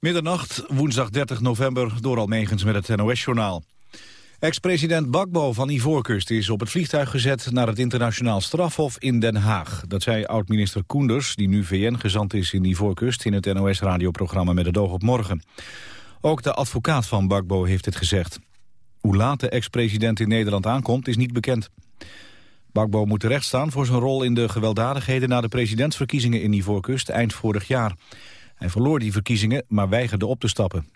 Middernacht, woensdag 30 november, door Almegens met het NOS-journaal. Ex-president Bakbo van Ivoorkust is op het vliegtuig gezet naar het internationaal strafhof in Den Haag. Dat zei oud-minister Koenders, die nu VN-gezant is in Ivoorkust, in het NOS-radioprogramma Met het oog op morgen. Ook de advocaat van Bakbo heeft het gezegd. Hoe laat de ex-president in Nederland aankomt is niet bekend. Bakbo moet terechtstaan voor zijn rol in de gewelddadigheden na de presidentsverkiezingen in Ivoorkust eind vorig jaar. Hij verloor die verkiezingen, maar weigerde op te stappen.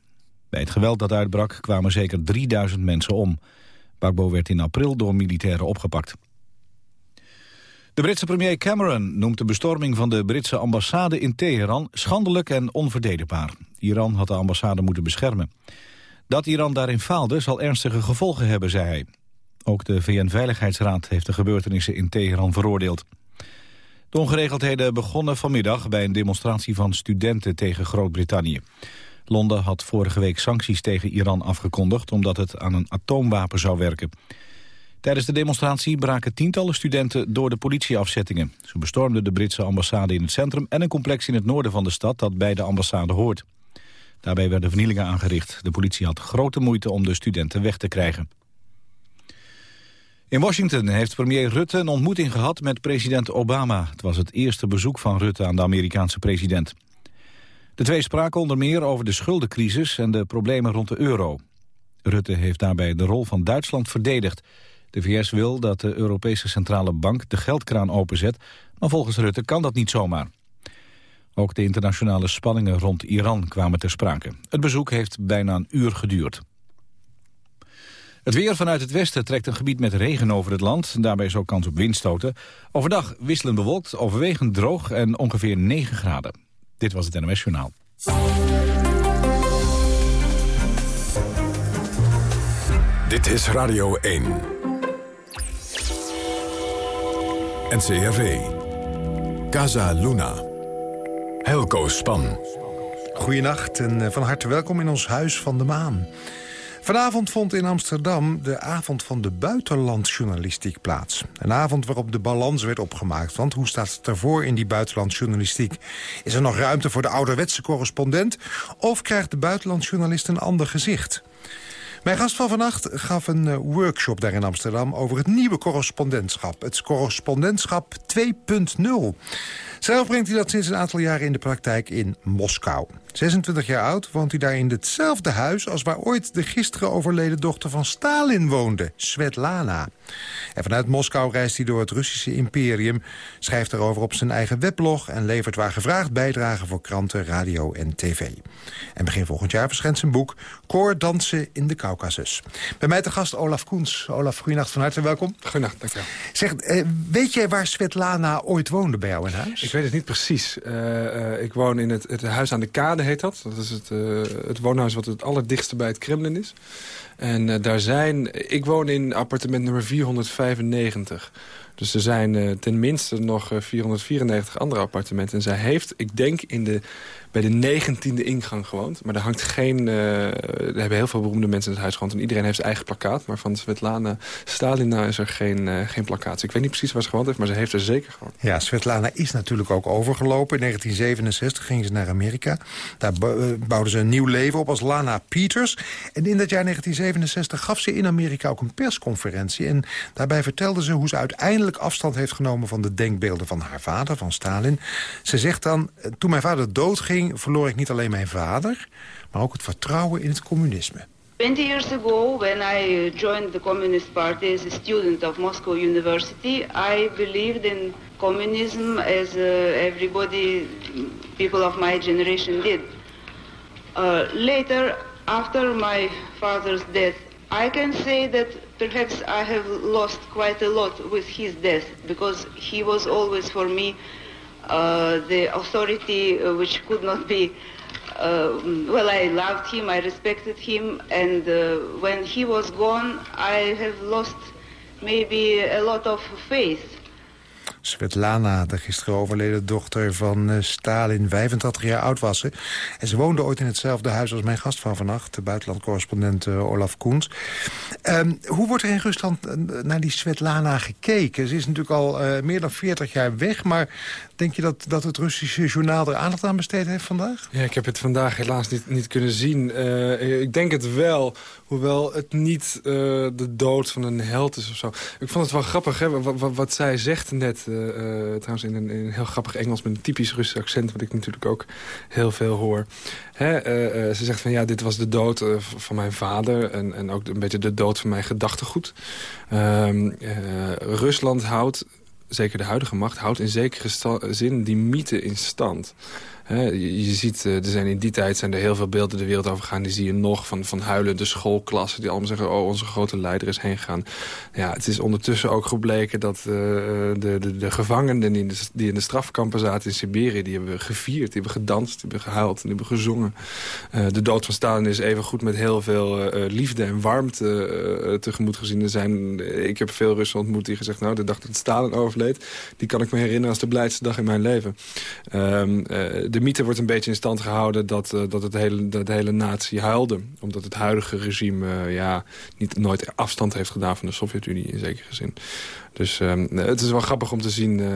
Bij het geweld dat uitbrak kwamen zeker 3000 mensen om. Bakbo werd in april door militairen opgepakt. De Britse premier Cameron noemt de bestorming van de Britse ambassade in Teheran schandelijk en onverdedigbaar. Iran had de ambassade moeten beschermen. Dat Iran daarin faalde zal ernstige gevolgen hebben, zei hij. Ook de VN-veiligheidsraad heeft de gebeurtenissen in Teheran veroordeeld. De ongeregeldheden begonnen vanmiddag bij een demonstratie van studenten tegen Groot-Brittannië. Londen had vorige week sancties tegen Iran afgekondigd omdat het aan een atoomwapen zou werken. Tijdens de demonstratie braken tientallen studenten door de politieafzettingen. Ze bestormden de Britse ambassade in het centrum en een complex in het noorden van de stad dat bij de ambassade hoort. Daarbij werden vernielingen aangericht. De politie had grote moeite om de studenten weg te krijgen. In Washington heeft premier Rutte een ontmoeting gehad met president Obama. Het was het eerste bezoek van Rutte aan de Amerikaanse president. De twee spraken onder meer over de schuldencrisis en de problemen rond de euro. Rutte heeft daarbij de rol van Duitsland verdedigd. De VS wil dat de Europese Centrale Bank de geldkraan openzet... maar volgens Rutte kan dat niet zomaar. Ook de internationale spanningen rond Iran kwamen ter sprake. Het bezoek heeft bijna een uur geduurd. Het weer vanuit het westen trekt een gebied met regen over het land. Daarbij is ook kans op windstoten. Overdag wisselend bewolkt, overwegend droog en ongeveer 9 graden. Dit was het NOS Journaal. Dit is Radio 1. NCRV. Casa Luna. Helco Span. Goedenacht en eh, van harte welkom in ons Huis van de Maan. Vanavond vond in Amsterdam de avond van de buitenlandjournalistiek plaats. Een avond waarop de balans werd opgemaakt. Want hoe staat het ervoor in die buitenlandjournalistiek? Is er nog ruimte voor de ouderwetse correspondent? Of krijgt de buitenlandjournalist een ander gezicht? Mijn gast van vannacht gaf een eh, workshop daar in Amsterdam... over het nieuwe correspondentschap. Het correspondentschap 2.0. Zelf brengt hij dat sinds een aantal jaren in de praktijk in Moskou. 26 jaar oud woont hij daar in hetzelfde huis... als waar ooit de gisteren overleden dochter van Stalin woonde, Svetlana. En vanuit Moskou reist hij door het Russische imperium... schrijft erover op zijn eigen weblog... en levert waar gevraagd bijdragen voor kranten, radio en tv. En begin volgend jaar verschijnt zijn boek... Koordansen in de Caucasus. Bij mij te gast Olaf Koens. Olaf, goedenacht, van harte welkom. Goedenacht, dankjewel. Zeg, eh, weet jij waar Svetlana ooit woonde bij jou in huis? Ik weet het niet precies. Uh, uh, ik woon in het, het huis aan de kade heet dat. Dat is het, uh, het woonhuis wat het allerdichtste bij het Kremlin is. En uh, daar zijn... Ik woon in appartement nummer 495. Dus er zijn uh, tenminste nog 494 andere appartementen. En zij heeft, ik denk, in de bij de negentiende ingang gewoond. Maar er hangt geen... Uh, er hebben heel veel beroemde mensen in het huis gewoond. En iedereen heeft zijn eigen plakkaat. Maar van Svetlana Stalina is er geen, uh, geen plakkaat. Ik weet niet precies waar ze gewoond heeft, maar ze heeft er zeker gewoond. Ja, Svetlana is natuurlijk ook overgelopen. In 1967 ging ze naar Amerika. Daar bouwden ze een nieuw leven op als Lana Peters. En in dat jaar 1967 gaf ze in Amerika ook een persconferentie. En daarbij vertelde ze hoe ze uiteindelijk afstand heeft genomen... van de denkbeelden van haar vader, van Stalin. Ze zegt dan, toen mijn vader doodging verloor ik niet alleen mijn vader, maar ook het vertrouwen in het communisme. 20 years ago, when I joined the Communist Party as a student of Moscow University, I believed in communism as uh, everybody, people of my generation did. Uh, later, after my father's death, I can say that perhaps I have lost quite a lot with his death because he was always for me uh, the authority uh, which could not be uh, well, I loved him, I respected him, and uh, when he was gone, I have lost maybe a lot of faith. Svetlana, de gisteren overleden dochter van uh, Stalin, 85 jaar oud was ze. En ze woonde ooit in hetzelfde huis als mijn gast van vannacht... de buitenlandcorrespondent uh, Olaf Koens. Um, hoe wordt er in Rusland uh, naar die Svetlana gekeken? Ze is natuurlijk al meer dan 40 jaar weg, maar denk je dat, dat het Russische journaal er aandacht aan besteed heeft vandaag? Ja, ik heb het vandaag helaas niet, niet kunnen zien. ik denk het wel, hoewel het niet de dood van een held is of zo. Ik vond het wel grappig, hè, wat, wat, zij zegt net... Uh, trouwens in een, in een, heel grappig Engels met een typisch Russisch accent... wat ik natuurlijk ook heel veel hoor. Hè, ze zegt van ja, dit was de dood van mijn vader... En, en ook een beetje de dood van mijn gedachtegoed. Ehm, Rusland houdt, zeker de huidige macht... houdt in zekere zin die mythe in stand je, ziet, eh, er zijn in die tijd zijn er heel veel beelden de wereld over gaan. Die zie je nog van, van huilende schoolklassen die allemaal zeggen... oh, onze grote leider is heen gegaan. Ja, het is ondertussen ook gebleken dat uh, de, de, de gevangenen... Die in de, die in de strafkampen zaten in Siberië... die hebben gevierd, die hebben gedanst, die hebben gehuild... die hebben gezongen. Uh, de dood van Stalin is even goed met heel veel liefde en warmte tegemoet gezien. Er zijn, ik heb veel Russen ontmoet die gezegd... nou, de dag dat Stalin overleed... die kan ik me herinneren als de blijste dag in mijn leven. Um, de mythe wordt een beetje in stand gehouden dat, uh, dat, het hele, dat de hele natie huilde. Omdat het huidige regime uh, ja, niet, nooit afstand heeft gedaan van de Sovjet-Unie in zekere zin. Dus um, het is wel grappig om te zien. Uh,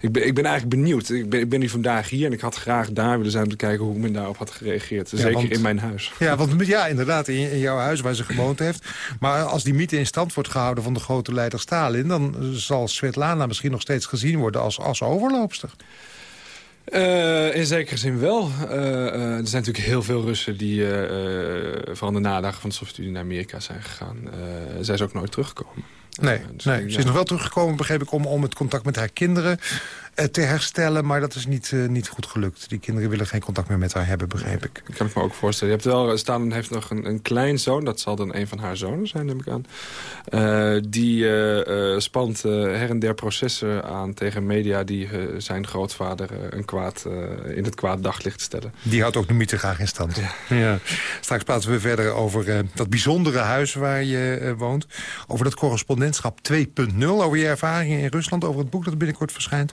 ik, ben, ik ben eigenlijk benieuwd. Ik ben, ik ben nu vandaag hier en ik had graag daar willen zijn... om te kijken hoe men daarop had gereageerd. Zeker in mijn huis. Ja, want ja, inderdaad, in, in, jouw huis waar ze gewoond heeft. Maar als die mythe in stand wordt gehouden van de grote leider Stalin... dan zal Svetlana misschien nog steeds gezien worden als, als overloopster. Uh, in zekere zin wel. Uh, uh, er zijn natuurlijk heel veel Russen die van de nadagen van de Sovjet-Unie naar Amerika zijn gegaan. zij is ook nooit teruggekomen. Nee, dus nee. ze is nog wel teruggekomen, begreep ik, om, om het contact met haar kinderen te herstellen. Maar dat is niet, uh, niet goed gelukt. Die kinderen willen geen contact meer met haar hebben, begreep ik. Ik kan ik me ook voorstellen. Je hebt wel, Stalin heeft nog een, een klein zoon. Dat zal dan een van haar zonen zijn, neem ik aan. Uh, die spant her en der processen aan tegen media... die zijn grootvader een kwaad, in het kwaad daglicht stellen. Die houdt ook de mythe graag in stand. Ja. ja. Straks praten we verder over dat bijzondere huis waar je woont. Over dat correspondentschap 2.0. Over je ervaringen in Rusland. Over het boek dat binnenkort verschijnt.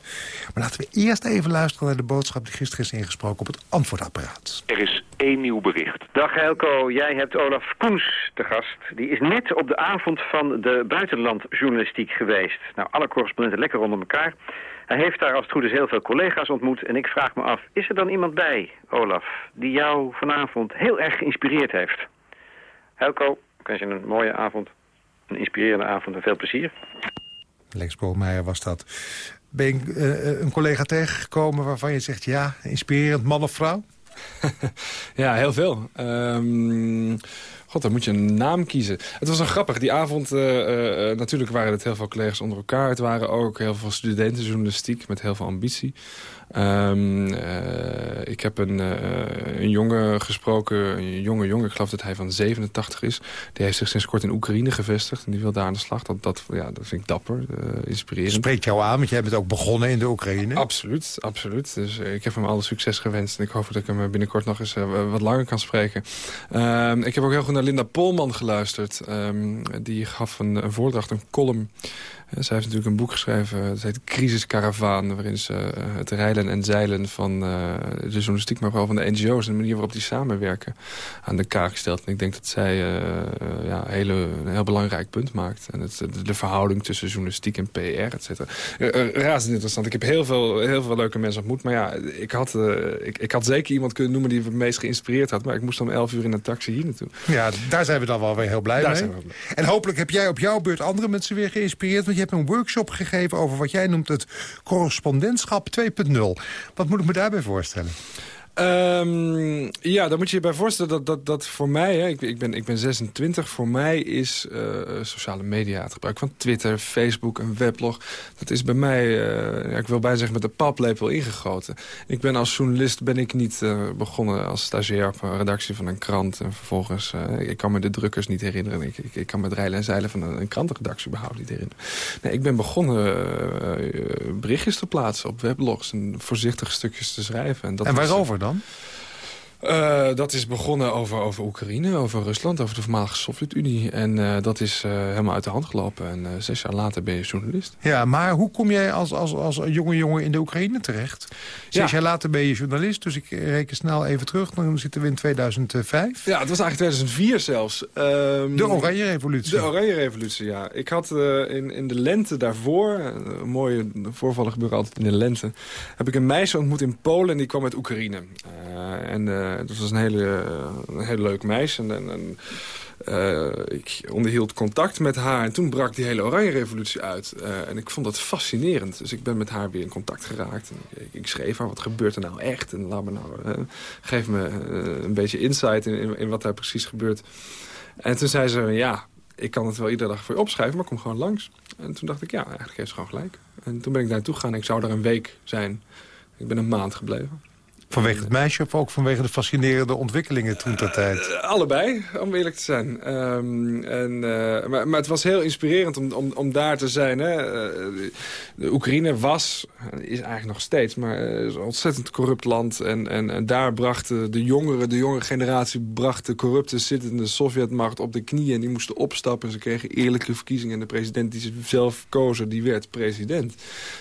Maar laten we eerst even luisteren naar de boodschap die gisteren is ingesproken op het antwoordapparaat. Er is één nieuw bericht. Dag Helco, jij hebt Olaf Koens te gast. Die is net op de avond van de buitenlandjournalistiek geweest. Nou, alle correspondenten lekker onder elkaar. Hij heeft daar als het goed is heel veel collega's ontmoet. En ik vraag me af, is er dan iemand bij, Olaf, die jou vanavond heel erg geïnspireerd heeft? Helco, ik wens je een mooie avond, een inspirerende avond en veel plezier. Lex Broodmeijer was dat. Ben je uh, een collega tegengekomen waarvan je zegt... ja, inspirerend man of vrouw? ja, heel veel. Um, God, dan moet je een naam kiezen. Het was een grappig. Die avond, uh, uh, natuurlijk waren het heel veel collega's onder elkaar. Het waren ook heel veel studentenjournalistiek met heel veel ambitie. Um, uh, ik heb een, een jongen gesproken, een jonge jongen, ik geloof dat hij van 87 is. Die heeft zich sinds kort in Oekraïne gevestigd en die wil daar aan de slag. Dat, dat, ja, dat vind ik dapper, inspirerend. Spreekt jou aan, want jij bent ook begonnen in de Oekraïne. Absoluut, absoluut. Dus ik heb hem alle succes gewenst en ik hoop dat ik hem binnenkort nog eens wat langer kan spreken. Um, ik heb ook heel goed Linda Polman geluisterd. Um, die gaf een, een voordracht, een column zij heeft natuurlijk een boek geschreven, dat heet Crisiskaravaan... waarin ze eh, het rijlen en zeilen van uh, de journalistiek... maar vooral van de NGO's en de manier waarop die samenwerken aan de kaak stelt. En ik denk dat zij uh, ja, een, hele, een heel belangrijk punt maakt. En het, de, verhouding tussen journalistiek en PR, et cetera. razend interessant. Ik heb heel veel, heel veel leuke mensen ontmoet. Maar ja, ik had, ik, ik had zeker iemand kunnen noemen die me het meest geïnspireerd had. Maar ik moest om 11 uur in een taxi hier naartoe. Ja, daar zijn we dan wel weer heel blij daar mee. En hopelijk heb jij op jouw beurt andere mensen weer geïnspireerd. Want je hebt een workshop gegeven over wat jij noemt het correspondentschap 2.0. Wat moet ik me daarbij voorstellen? Um, ja, dan moet je je bij voorstellen dat, dat, dat voor mij... Hè, ik, ik, ben, ik ben 26, voor mij is uh, sociale media... het gebruik van Twitter, Facebook, een weblog... dat is bij mij, uh, ja, ik wil bijna zeggen, met de paplepel ingegoten. Ik ben als journalist ben ik niet uh, begonnen als stagiair... op een redactie van een krant. En vervolgens, ik kan me de drukkers niet herinneren. Ik, ik, ik kan me het rijlen en zeilen van een, een krantenredactie überhaupt niet herinneren. Nee, ik ben begonnen berichtjes te plaatsen op weblogs... en voorzichtig stukjes te schrijven. En, dat en waarover dan? dan? Uh, dat is begonnen over, over Oekraïne, over Rusland, over de voormalige Sovjet-Unie. En uh, dat is uh, helemaal uit de hand gelopen. En zes jaar later ben je journalist. Ja, maar hoe kom jij als, als, als jonge jongen in de Oekraïne terecht? Zes ja. jaar later ben je journalist, dus ik reken snel even terug. Dan zitten we in 2005. Ja, het was eigenlijk 2004 zelfs. Um, de Oranje Revolutie. De Oranje Revolutie, ja. Ik had in, in de lente daarvoor, een mooie voorvallen gebeuren altijd in de lente... heb ik een meisje ontmoet in Polen en die kwam uit Oekraïne. en dat was een hele, een hele leuk meisje. En, en uh, ik onderhield contact met haar. En toen brak die hele Oranje Revolutie uit. Uh, en ik vond dat fascinerend. Dus ik ben met haar weer in contact geraakt. En ik, schreef haar, wat gebeurt er nou echt? En laat me nou, geef me een beetje insight in, in, wat daar precies gebeurt. En toen zei ze, ja, ik kan het wel iedere dag voor je opschrijven, maar kom gewoon langs. En toen dacht ik, ja, eigenlijk heeft ze gewoon gelijk. En toen ben ik daar naartoe gegaan. Ik zou er een week zijn. Ik ben een maand gebleven. Vanwege het meisje of ook vanwege de fascinerende ontwikkelingen toen ter tijd? Uh, allebei, om eerlijk te zijn. Um, en, uh, maar, maar, het was heel inspirerend om, om, om daar te zijn. Hè. De Oekraïne was, is eigenlijk nog steeds, maar is een ontzettend corrupt land. En, en, en daar brachten de jongeren, de jonge generatie... bracht de corrupte zittende Sovjetmacht op de knieën. En die moesten opstappen. Ze kregen eerlijke verkiezingen. En de president die ze zelf kozen, die werd president.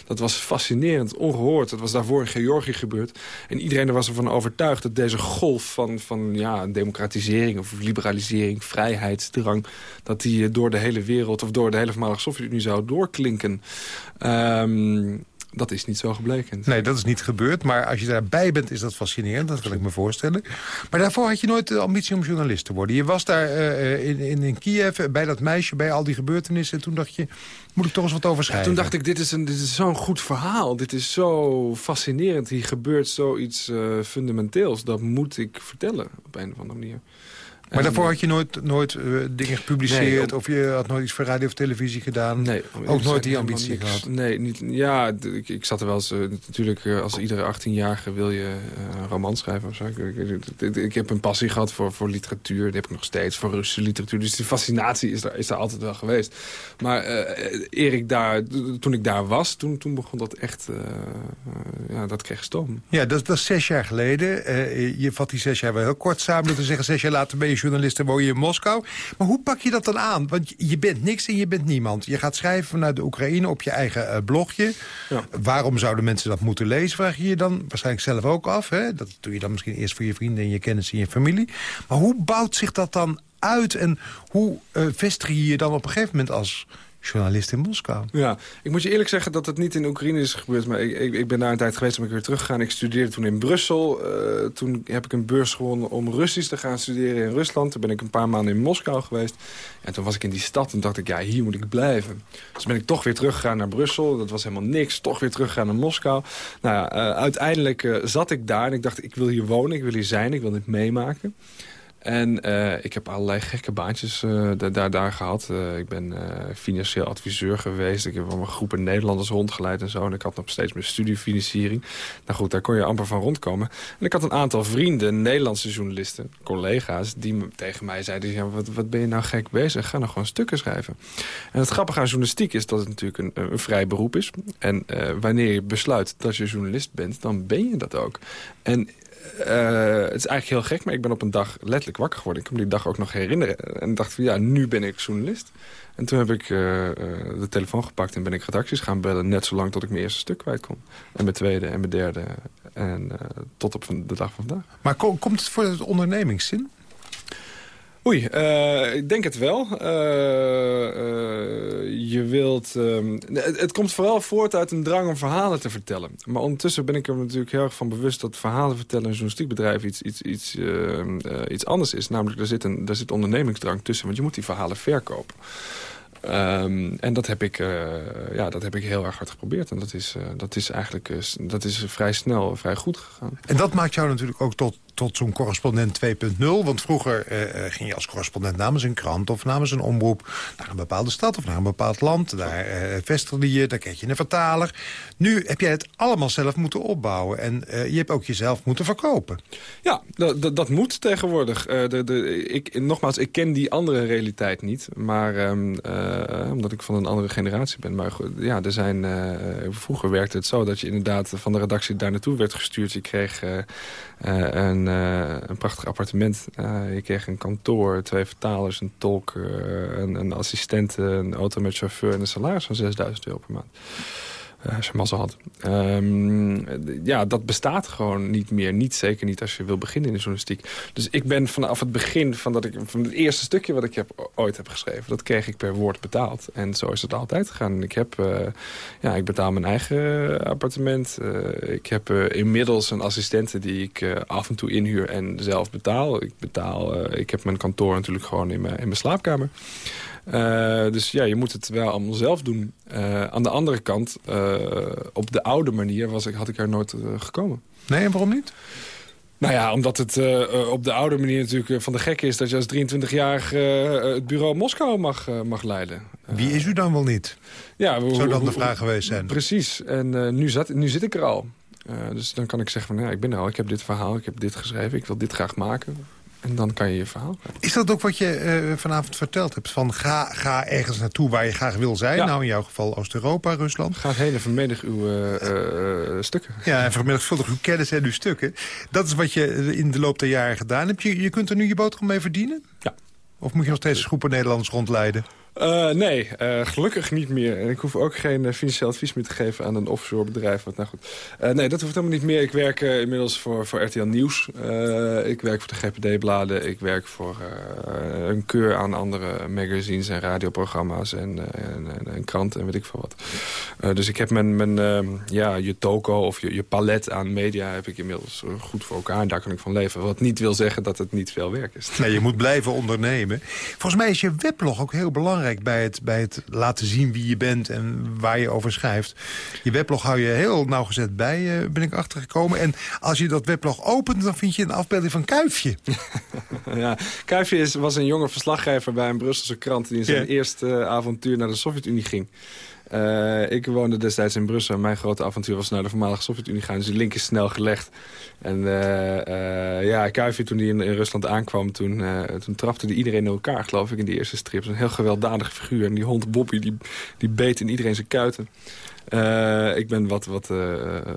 Dat was fascinerend, ongehoord. Dat was daarvoor in Georgië gebeurd. En iedereen iedereen was ervan overtuigd dat deze golf van, van ja, democratisering of liberalisering, vrijheidsdrang, dat die eh, door de hele wereld of door de hele voormalige Sovjet-Unie zou doorklinken. Um, dat is niet zo gebleken. Nee, dat is niet gebeurd. Maar als je daarbij bent, is dat fascinerend. Dat kan ik me voorstellen. Maar daarvoor had je nooit de ambitie om journalist te worden. Je was daar uh, in, in, in Kiev, bij dat meisje, bij al die gebeurtenissen. En toen dacht je, moet ik toch eens wat over schrijven? toen dacht ik, dit is, een, dit is zo'n goed verhaal. Dit is zo fascinerend. Hier gebeurt zoiets uh, fundamenteels. Dat moet ik vertellen, op een of andere manier. Maar daarvoor had je nooit, nooit uh, dingen gepubliceerd... of je had nooit iets voor radio of televisie gedaan? Nee. Ook nooit die ambitie niks, gehad? Nee, niet, ja, ik, ik zat er wel eens... Uh, natuurlijk, uh, als iedere 18-jarige wil je een roman schrijven of zo. Ik, ik, ik, heb een passie gehad voor, voor literatuur. Die heb ik nog steeds, voor Russische literatuur. Dus die fascinatie is er, is altijd wel geweest. Maar Erik daar, toen ik daar was, toen, toen begon dat echt... ja, dat kreeg stoom. Ja, dat, dat is zes jaar geleden. je vat die zes jaar wel heel kort samen. Dat te zeggen, zes jaar later ben je journalist en woon je in Moskou. Maar hoe pak je dat dan aan? Want je bent niks en je bent niemand. Je gaat schrijven vanuit de Oekraïne op je eigen uh, blogje. Ja. Waarom zouden mensen dat moeten lezen, vraag je je dan waarschijnlijk zelf ook af. Hè? Dat doe je dan misschien eerst voor je vrienden en je kennis en je familie. Maar hoe bouwt zich dat dan uit en hoe uh, vestig je je dan op een gegeven moment als journalist in Moskou. Ja, ik moet je eerlijk zeggen dat het niet in Oekraïne is gebeurd. Maar ik, ik, ben daar een tijd geweest, om ik weer teruggegaan. Ik studeerde toen in Brussel. Uh, toen heb ik een beurs gewonnen om Russisch te gaan studeren in Rusland. Toen ben ik een paar maanden in Moskou geweest. En toen was ik in die stad en dacht ik, ja, hier moet ik blijven. Dus ben ik toch weer teruggegaan naar Brussel. Dat was helemaal niks. Toch weer teruggegaan naar Moskou. Nou ja, uh, uiteindelijk uh, zat ik daar en ik dacht, ik wil hier wonen. Ik wil hier zijn. Ik wil dit meemaken. En uh, ik heb allerlei gekke baantjes uh, daar, daar gehad. Uh, ik ben financieel adviseur geweest. Ik heb een groepen Nederlanders rondgeleid en zo. En ik had nog steeds mijn studiefinanciering. Nou goed, daar kon je amper van rondkomen. En ik had een aantal vrienden, Nederlandse journalisten, collega's... die tegen mij zeiden, ja, wat, wat ben je nou gek bezig? Ga nou gewoon stukken schrijven. En het grappige aan journalistiek is dat het natuurlijk een, een vrij beroep is. En wanneer je besluit dat je journalist bent, dan ben je dat ook. En het is eigenlijk heel gek, maar ik ben op een dag letterlijk wakker geworden. Ik kan me die dag ook nog herinneren. En dacht van, ja, nu ben ik journalist. En toen heb ik uh, de telefoon gepakt en ben ik redacties gaan bellen... net zolang tot ik mijn eerste stuk kwijt kon. En mijn tweede en mijn derde. En tot op de dag van vandaag. Maar kom, komt het voor het ondernemingszin? Oei, uh, ik denk het wel. Uh, uh, je wilt... Um, het, het, komt vooral voort uit een drang om verhalen te vertellen. Maar ondertussen ben ik er natuurlijk heel erg van bewust... dat verhalen vertellen in een journalistiek bedrijf iets, iets, iets, ehm, iets anders is. Namelijk, er zit, een, er zit ondernemingsdrang tussen. Want je moet die verhalen verkopen. Um, en dat heb, ik, ja, dat heb ik heel erg hard geprobeerd. En dat is, dat is eigenlijk dat is vrij snel, vrij goed gegaan. En dat maakt jou natuurlijk ook tot tot zo'n correspondent 2.0. Want vroeger uh, ging je als correspondent namens een krant of namens een omroep... naar een bepaalde stad of naar een bepaald land. Daar uh, vestigde je, daar kreeg je een vertaler. Nu heb jij het allemaal zelf moeten opbouwen. En uh, je hebt ook jezelf moeten verkopen. Ja, dat moet tegenwoordig. de, de, ik, nogmaals, ik ken die andere realiteit niet. Maar um, omdat ik van een andere generatie ben. Maar ja, er zijn, vroeger werkte het zo dat je inderdaad van de redactie daar naartoe werd gestuurd. Je kreeg een een prachtig appartement. je kreeg een kantoor, twee vertalers, een tolk, een, een assistent, een auto met chauffeur... en een salaris van 6000 euro per maand je mazzel had. Um, ja, dat bestaat gewoon niet meer. Niet zeker niet als je wil beginnen in de journalistiek. Dus ik ben vanaf het begin van, dat ik, van het eerste stukje wat ik heb, ooit heb geschreven... dat kreeg ik per woord betaald. En zo is het altijd gegaan. Ik, heb, uh, ja, ik betaal mijn eigen appartement. Uh, ik heb inmiddels een assistente die ik af en toe inhuur en zelf betaal. Ik, betaal, ik heb mijn kantoor natuurlijk gewoon in in mijn slaapkamer. Uh, dus ja, je moet het wel allemaal zelf doen. Uh, aan de andere kant, uh, op de oude manier was ik, had ik er nooit gekomen. Nee, en waarom niet? Nou ja, omdat het op de oude manier natuurlijk van de gek is... dat je als 23-jarige het bureau Moskou mag, mag leiden. Wie is u dan wel niet? Ja, Zou dan de vraag geweest zijn? Precies, en nu, zat, nu zit ik er al. dus dan kan ik zeggen van ja, ik ben er al, ik heb dit verhaal, ik heb dit geschreven... ik wil dit graag maken. En dan kan je je verhaal Is dat ook wat je uh, vanavond verteld hebt? Van ga, ga ergens naartoe waar je graag wil zijn. Nou, in jouw geval Oost-Europa, Rusland. Ga heen en vermenigvuldig uw uh, stukken. Ja, en vermenigvuldig uw kennis en uw stukken. Dat is wat je in de loop der jaren gedaan hebt. Je, je kunt er nu je boterham mee verdienen? Ja. Of moet je nog steeds groepen Nederlanders rondleiden? Uh, nee, uh, gelukkig niet meer. En ik hoef ook geen uh, financieel advies meer te geven aan een offshore bedrijf. Wat, nou goed. nee, dat hoeft helemaal niet meer. Ik werk inmiddels voor, voor RTL Nieuws. ik werk voor de GPD-bladen. Ik werk voor een keur aan andere magazines en radioprogramma's en, en, en, kranten en weet ik veel wat. dus ik heb mijn, mijn ehm, ja, je toko of je, je palet aan media heb ik inmiddels goed voor elkaar. En daar kan ik van leven. Wat niet wil zeggen dat het niet veel werk is. Nee, je moet blijven ondernemen. Volgens mij is je weblog ook heel belangrijk bij het, bij het laten zien wie je bent en waar je over schrijft. Je weblog hou je heel nauwgezet bij, uh, ben ik achtergekomen. En als je dat weblog opent, dan vind je een afbeelding van Kuifje. ja, Kuifje is, was een jonge verslaggever bij een Brusselse krant... die in zijn eerste avontuur naar de Sovjet-Unie ging. Uh, ik woonde destijds in Brussel. Mijn grote avontuur was naar de voormalige Sovjet-Unie gaan. Dus die link is snel gelegd. En uh, uh, ja, Kuifje, toen hij in, in, Rusland aankwam... Toen, toen trapte hij iedereen in elkaar, geloof ik, in die eerste strip. Een heel gewelddadige figuur. En die hond Bobby, die, die beet in iedereen zijn kuiten. ik ben wat, wat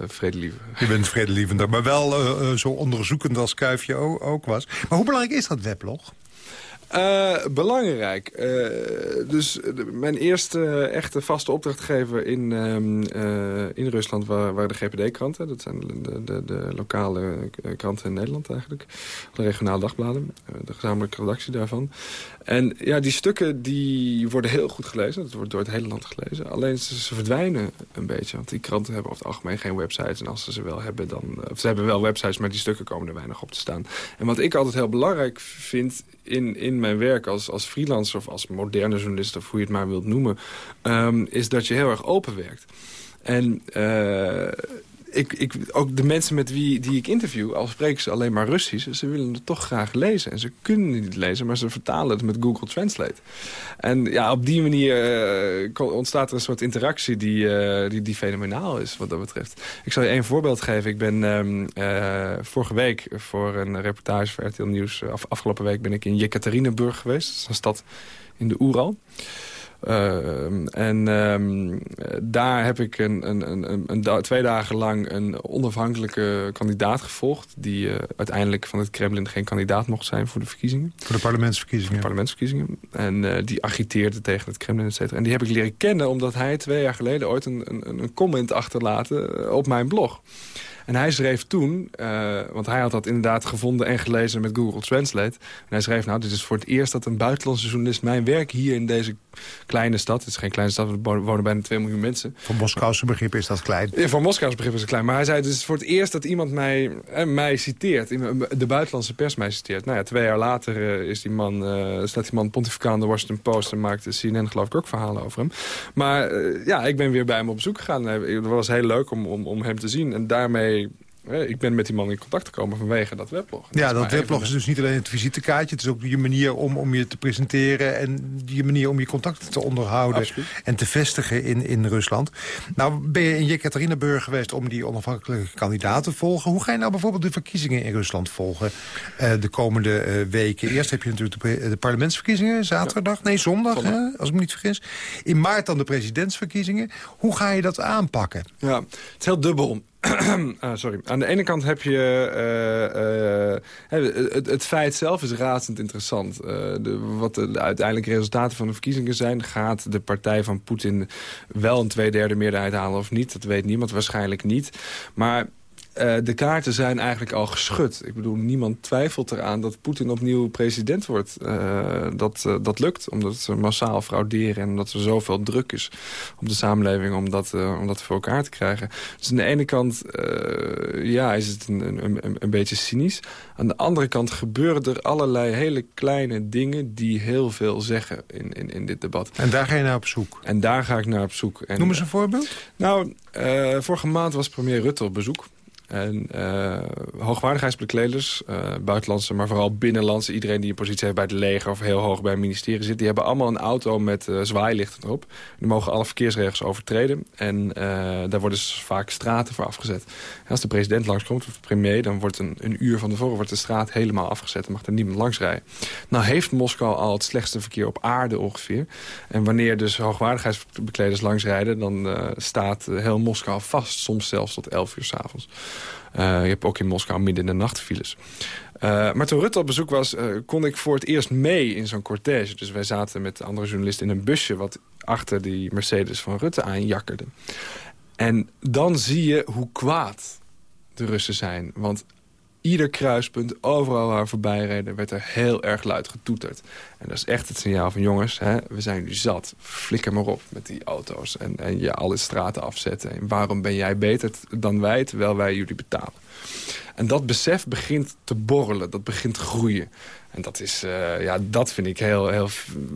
vredeliever. Je bent vredelievender, maar wel zo onderzoekend als Kuifje ook was. Maar hoe belangrijk is dat weblog? Uh, belangrijk. Uh, dus mijn eerste echte vaste opdrachtgever in, uh, in Rusland waren, de GPD-kranten. Dat zijn de, de, de, lokale kranten in Nederland eigenlijk. De regionale dagbladen, de gezamenlijke redactie daarvan. En ja, die stukken die worden heel goed gelezen. Dat wordt door het hele land gelezen. Alleen ze, ze, verdwijnen een beetje. Want die kranten hebben over het algemeen geen websites. En als ze ze wel hebben, dan... Of ze hebben wel websites, maar die stukken komen er weinig op te staan. En wat ik altijd heel belangrijk vind in, in mijn werk als, als freelancer... of als moderne journalist, of hoe je het maar wilt noemen... Um, is dat je heel erg open werkt. En uh, ik, ik, ook de mensen met wie die ik interview, al spreken ze alleen maar Russisch... ze willen het toch graag lezen. En ze kunnen het niet lezen, maar ze vertalen het met Google Translate. En ja, op die manier uh, ontstaat er een soort interactie die, uh, die, die, fenomenaal is wat dat betreft. Ik zal je één voorbeeld geven. Ik ben um, uh, vorige week voor een reportage voor RTL Nieuws... Af, afgelopen week ben ik in Jekaterinburg geweest. Dat is een stad in de Oeral. Uh, en um, daar heb ik een, een, een, een, twee dagen lang een onafhankelijke kandidaat gevolgd... die uh, uiteindelijk van het Kremlin geen kandidaat mocht zijn voor de verkiezingen. Voor de parlementsverkiezingen. de parlementsverkiezingen. En uh, die agiteerde tegen het Kremlin, et cetera. En die heb ik leren kennen omdat hij twee jaar geleden ooit een, een, een comment achterlaten op mijn blog. En hij schreef toen, uh, want hij had dat inderdaad gevonden en gelezen met Google Translate. En hij schreef, nou, dit is voor het eerst dat een buitenlandse journalist mijn werk hier in deze kleine stad, het is geen kleine stad, er wonen bijna 2 miljoen mensen. Voor Moskouse begrip is dat klein. Ja, voor Moskouse begrip is het klein. Maar hij zei, dit is voor het eerst dat iemand mij, eh, mij citeert, de buitenlandse pers mij citeert. Nou ja, twee jaar later uh, is die man, uh, staat die man pontificaal in de Washington Post en maakt de CNN geloof ik ook verhalen over hem. Maar ja, ik ben weer bij hem op bezoek gegaan. Het was heel leuk om, om, om hem te zien. En daarmee ik ben met die man in contact gekomen vanwege dat weblog. Ja, dat, weblog is dus niet alleen het visitekaartje. Het is ook je manier om, om je te presenteren... en je manier om je contacten te onderhouden en te vestigen in, in Rusland. Nou ben je in Jekaterinburg geweest om die onafhankelijke kandidaat te volgen. Hoe ga je nou bijvoorbeeld de verkiezingen in Rusland volgen uh, de komende uh, weken? Eerst heb je natuurlijk de, de parlementsverkiezingen, zaterdag, nee zondag, hè, als ik me niet vergis. In maart dan de presidentsverkiezingen. Hoe ga je dat aanpakken? Ja, het is heel dubbel. Ah, sorry. Aan de ene kant heb je... Uh, uh, het, het, feit zelf is razend interessant. De, wat de, de, uiteindelijke resultaten van de verkiezingen zijn... gaat de partij van Poetin wel een tweederde meerderheid halen of niet? Dat weet niemand, waarschijnlijk niet. Maar uh, de kaarten zijn eigenlijk al geschud. Ik bedoel, niemand twijfelt eraan dat Poetin opnieuw president wordt. Uh, dat, uh, dat lukt, omdat ze massaal frauderen... en omdat er zoveel druk is op de samenleving om dat, om dat voor elkaar te krijgen. Dus aan de ene kant ja, is het een, een, een, beetje cynisch. Aan de andere kant gebeuren er allerlei hele kleine dingen... die heel veel zeggen in, in, in dit debat. En daar ga je naar op zoek? En daar ga ik naar op zoek. En, Noem eens een voorbeeld. Nou, vorige maand was premier Rutte op bezoek. En uh, hoogwaardigheidsbekleders, uh, buitenlandse, maar vooral binnenlandse... iedereen die een positie heeft bij het leger of heel hoog bij een ministerie zit... die hebben allemaal een auto met uh, zwaailichten erop. Die mogen alle verkeersregels overtreden. En daar worden vaak straten voor afgezet. Als de president langskomt, of de premier... dan wordt een, uur van tevoren wordt de straat helemaal afgezet. Dan mag er niemand langs rijden. Nou heeft Moskou al het slechtste verkeer op aarde ongeveer. En wanneer dus hoogwaardigheidsbekleders langsrijden... dan staat heel Moskou vast, soms zelfs tot 11 uur s'avonds. Uh, je hebt ook in Moskou midden in de nacht files. Uh, maar toen Rutte op bezoek was, uh, kon ik voor het eerst mee in zo'n cortège. Dus wij zaten met andere journalisten in een busje... wat achter die Mercedes van Rutte aanjakkerde. En dan zie je hoe kwaad de Russen zijn. Want ieder kruispunt, overal waar we voorbij reden... werd er heel erg luid getoeterd. En dat is echt het signaal van jongens, hè, we zijn nu zat. Flikker maar op met die auto's en, en je alle straten afzetten. En waarom ben jij beter dan wij, terwijl wij jullie betalen? En dat besef begint te borrelen, dat begint te groeien. En dat, is, uh, ja, dat vind ik heel, heel,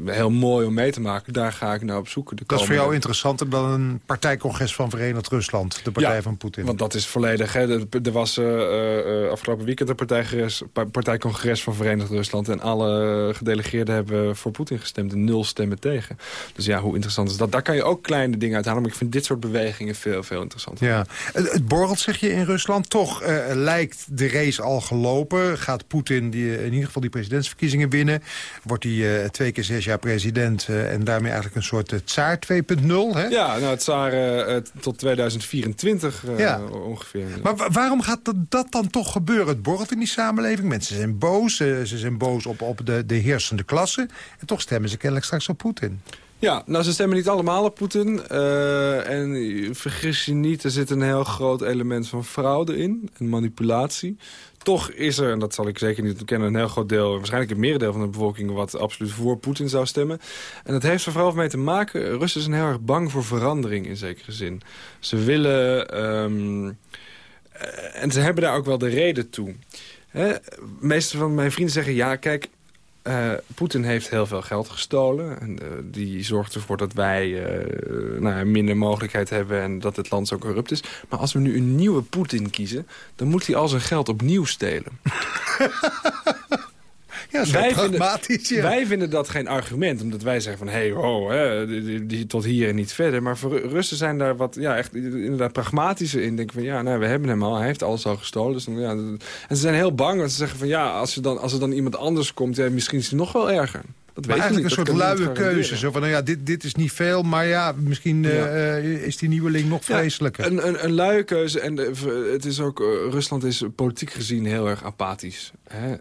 heel mooi om mee te maken. Daar ga ik nou op zoeken. dat is voor jou interessanter dan een partijcongres van Verenigd Rusland. De partij ja, van Poetin. want dat is volledig. Hè, er was uh, uh, afgelopen weekend een partijcongres, partijcongres van Verenigd Rusland. En alle gedelegeerden hebben voor Poetin gestemd. En nul stemmen tegen. Dus ja, hoe interessant is dat? Daar kan je ook kleine dingen uithalen. Maar ik vind dit soort bewegingen veel, veel interessanter. Ja. Het, het borrelt, zeg je, in Rusland. Toch lijkt de race al gelopen. Gaat Poetin die, in ieder geval die presidentsverkiezingen winnen. Wordt hij uh, twee keer zes jaar president uh, en daarmee eigenlijk een soort uh, tsaar 2.0. Ja, nou, het tsaar tot 2024 ja. ongeveer. Maar waarom gaat dat, dat, dan toch gebeuren? Het borrelt in die samenleving. Mensen zijn boos. ze zijn boos op, op de, de heersende klasse. En toch stemmen ze kennelijk straks op Poetin. Ja, nou ze stemmen niet allemaal op Poetin. Uh, en vergis je niet, er zit een heel groot element van fraude in. En manipulatie. Toch is er, en dat zal ik zeker niet ontkennen... een heel groot deel, waarschijnlijk een merendeel van de bevolking... wat absoluut voor Poetin zou stemmen. En dat heeft er vooral mee te maken... Russen zijn heel erg bang voor verandering in zekere zin. Ze willen... Um, en ze hebben daar ook wel de reden toe. De meeste van mijn vrienden zeggen... ja, kijk, uh, Poetin heeft heel veel geld gestolen. En, uh, die zorgt ervoor dat wij uh, nou, minder mogelijkheid hebben... en dat het land zo corrupt is. Maar als we nu een nieuwe Poetin kiezen... dan moet hij al zijn geld opnieuw stelen. Ja, wij pragmatisch, vinden, wij vinden dat geen argument. Omdat wij zeggen van, hé, hey, ho, hè, die, die, tot hier en niet verder. Maar voor Russen zijn daar wat, ja, echt inderdaad pragmatische in. Denken van, ja, nou, we hebben hem al. Hij heeft alles al gestolen. Dus dan, ja, en ze zijn heel bang. Want ze zeggen van, ja, als er dan, als er dan iemand anders komt... Ja, misschien is hij nog wel erger. Dat maar eigenlijk een soort luie keuze. Zo van, nou ja, dit, dit is niet veel, maar ja, misschien ja. Uh, is die nieuweling nog vreselijker. Een, een, een luie keuze. En de, het is ook, uh, Rusland is politiek gezien heel erg apathisch. Hè? Uh,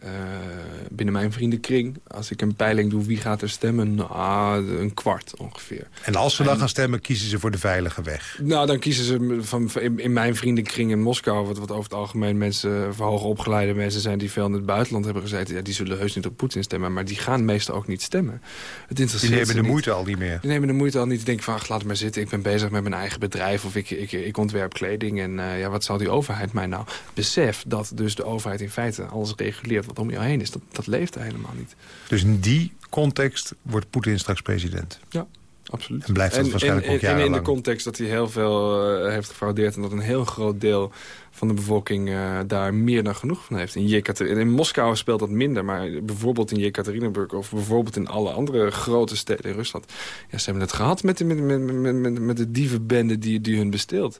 binnen mijn vriendenkring, als ik een peiling doe, wie gaat er stemmen? Nou, een kwart ongeveer. En als ze dan gaan stemmen, kiezen ze voor de veilige weg? Nou, dan kiezen ze van, in, in mijn vriendenkring in Moskou... Wat, wat over het algemeen mensen, voor opgeleide mensen zijn... die veel in het buitenland hebben gezeten. Ja, die zullen heus niet op Poetin stemmen. Maar die gaan meestal ook niet stemmen. Het die nemen de moeite al niet meer. Die nemen de moeite al niet. Die denken van, ach, laat het maar zitten. Ik ben bezig met mijn eigen bedrijf of ik, ik, ik ontwerp kleding. En uh, ja, wat zal die overheid mij nou? Besef dat dus de overheid in feite alles reguleert wat om jou heen is. Dat, dat leeft helemaal niet. Dus in die context wordt Poetin straks president? Ja. Absoluut. En blijft dat en, waarschijnlijk en, ook jarenlang. En in de context dat hij heel veel uh, heeft gefraudeerd... en dat een heel groot deel van de bevolking uh, daar meer dan genoeg van heeft. In, in Moskou speelt dat minder, maar bijvoorbeeld in Jekaterinburg... of bijvoorbeeld in alle andere grote steden in Rusland... Ja, ze hebben het gehad met de, met, met, met, met de dievenbende die, die hun besteelt.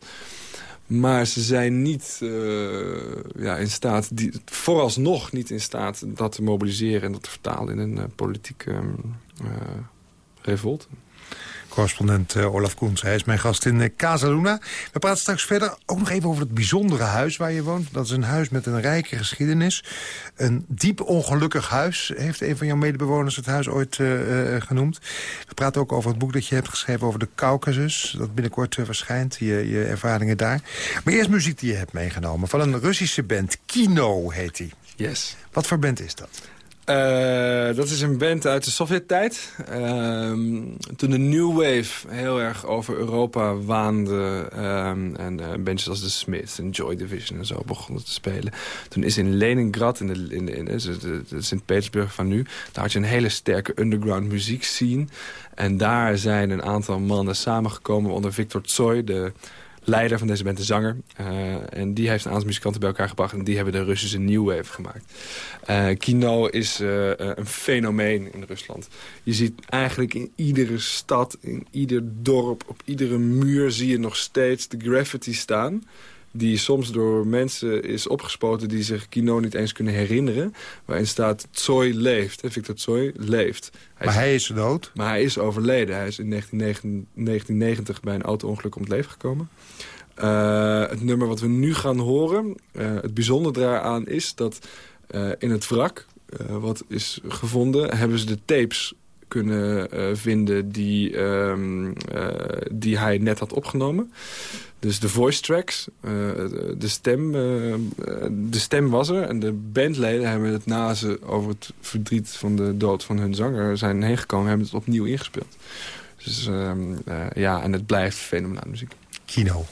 Maar ze zijn niet uh, ja, in staat, die, vooralsnog niet in staat... dat te mobiliseren en dat te vertalen in een uh, politieke uh, revolt. Correspondent uh, Olaf Koens. Hij is mijn gast in uh, Casaluna. We praten straks verder ook nog even over het bijzondere huis waar je woont. Dat is een huis met een rijke geschiedenis. Een diep ongelukkig huis, heeft een van jouw medebewoners het huis ooit uh, genoemd. We praten ook over het boek dat je hebt geschreven over de Caucasus. Dat binnenkort verschijnt, je, je ervaringen daar. Maar eerst muziek die je hebt meegenomen. Van een Russische band, Kino heet die. Yes. Wat voor band is dat? Uh, dat is een band uit de Sovjet-tijd. Uh, toen de New Wave heel erg over Europa waande... Um, en uh, bandjes als The Smiths en Joy Division en zo begonnen te spelen. Toen is in Leningrad, in de, in de, in de Sint-Petersburg van nu... daar had je een hele sterke underground muziekscene. En daar zijn een aantal mannen samengekomen... onder Victor Tsoi, de leider van deze band, de zanger. Uh, en die heeft een aantal muzikanten bij elkaar gebracht... en die hebben de Russische New Wave gemaakt. Uh, Kino is uh, een fenomeen in Rusland. Je ziet eigenlijk in iedere stad, in ieder dorp... op iedere muur zie je nog steeds de graffiti staan die soms door mensen is opgespoten... die zich Kino niet eens kunnen herinneren. Waarin staat Tsoi leeft. Victor Tsoi leeft. Hij maar is, hij is dood? Maar hij is overleden. Hij is in 1990 bij een auto-ongeluk om het leven gekomen. Uh, het nummer wat we nu gaan horen... Uh, het bijzondere daaraan is dat uh, in het wrak... wat is gevonden, hebben ze de tapes kunnen vinden die, um, die hij net had opgenomen. Dus de voice tracks, uh, de, stem, de stem was er. En de bandleden hebben het na ze over het verdriet van de dood van hun zanger zijn heen gekomen. Hebben het opnieuw ingespeeld. Dus uh, ja, en het blijft fenomenale muziek. Kino.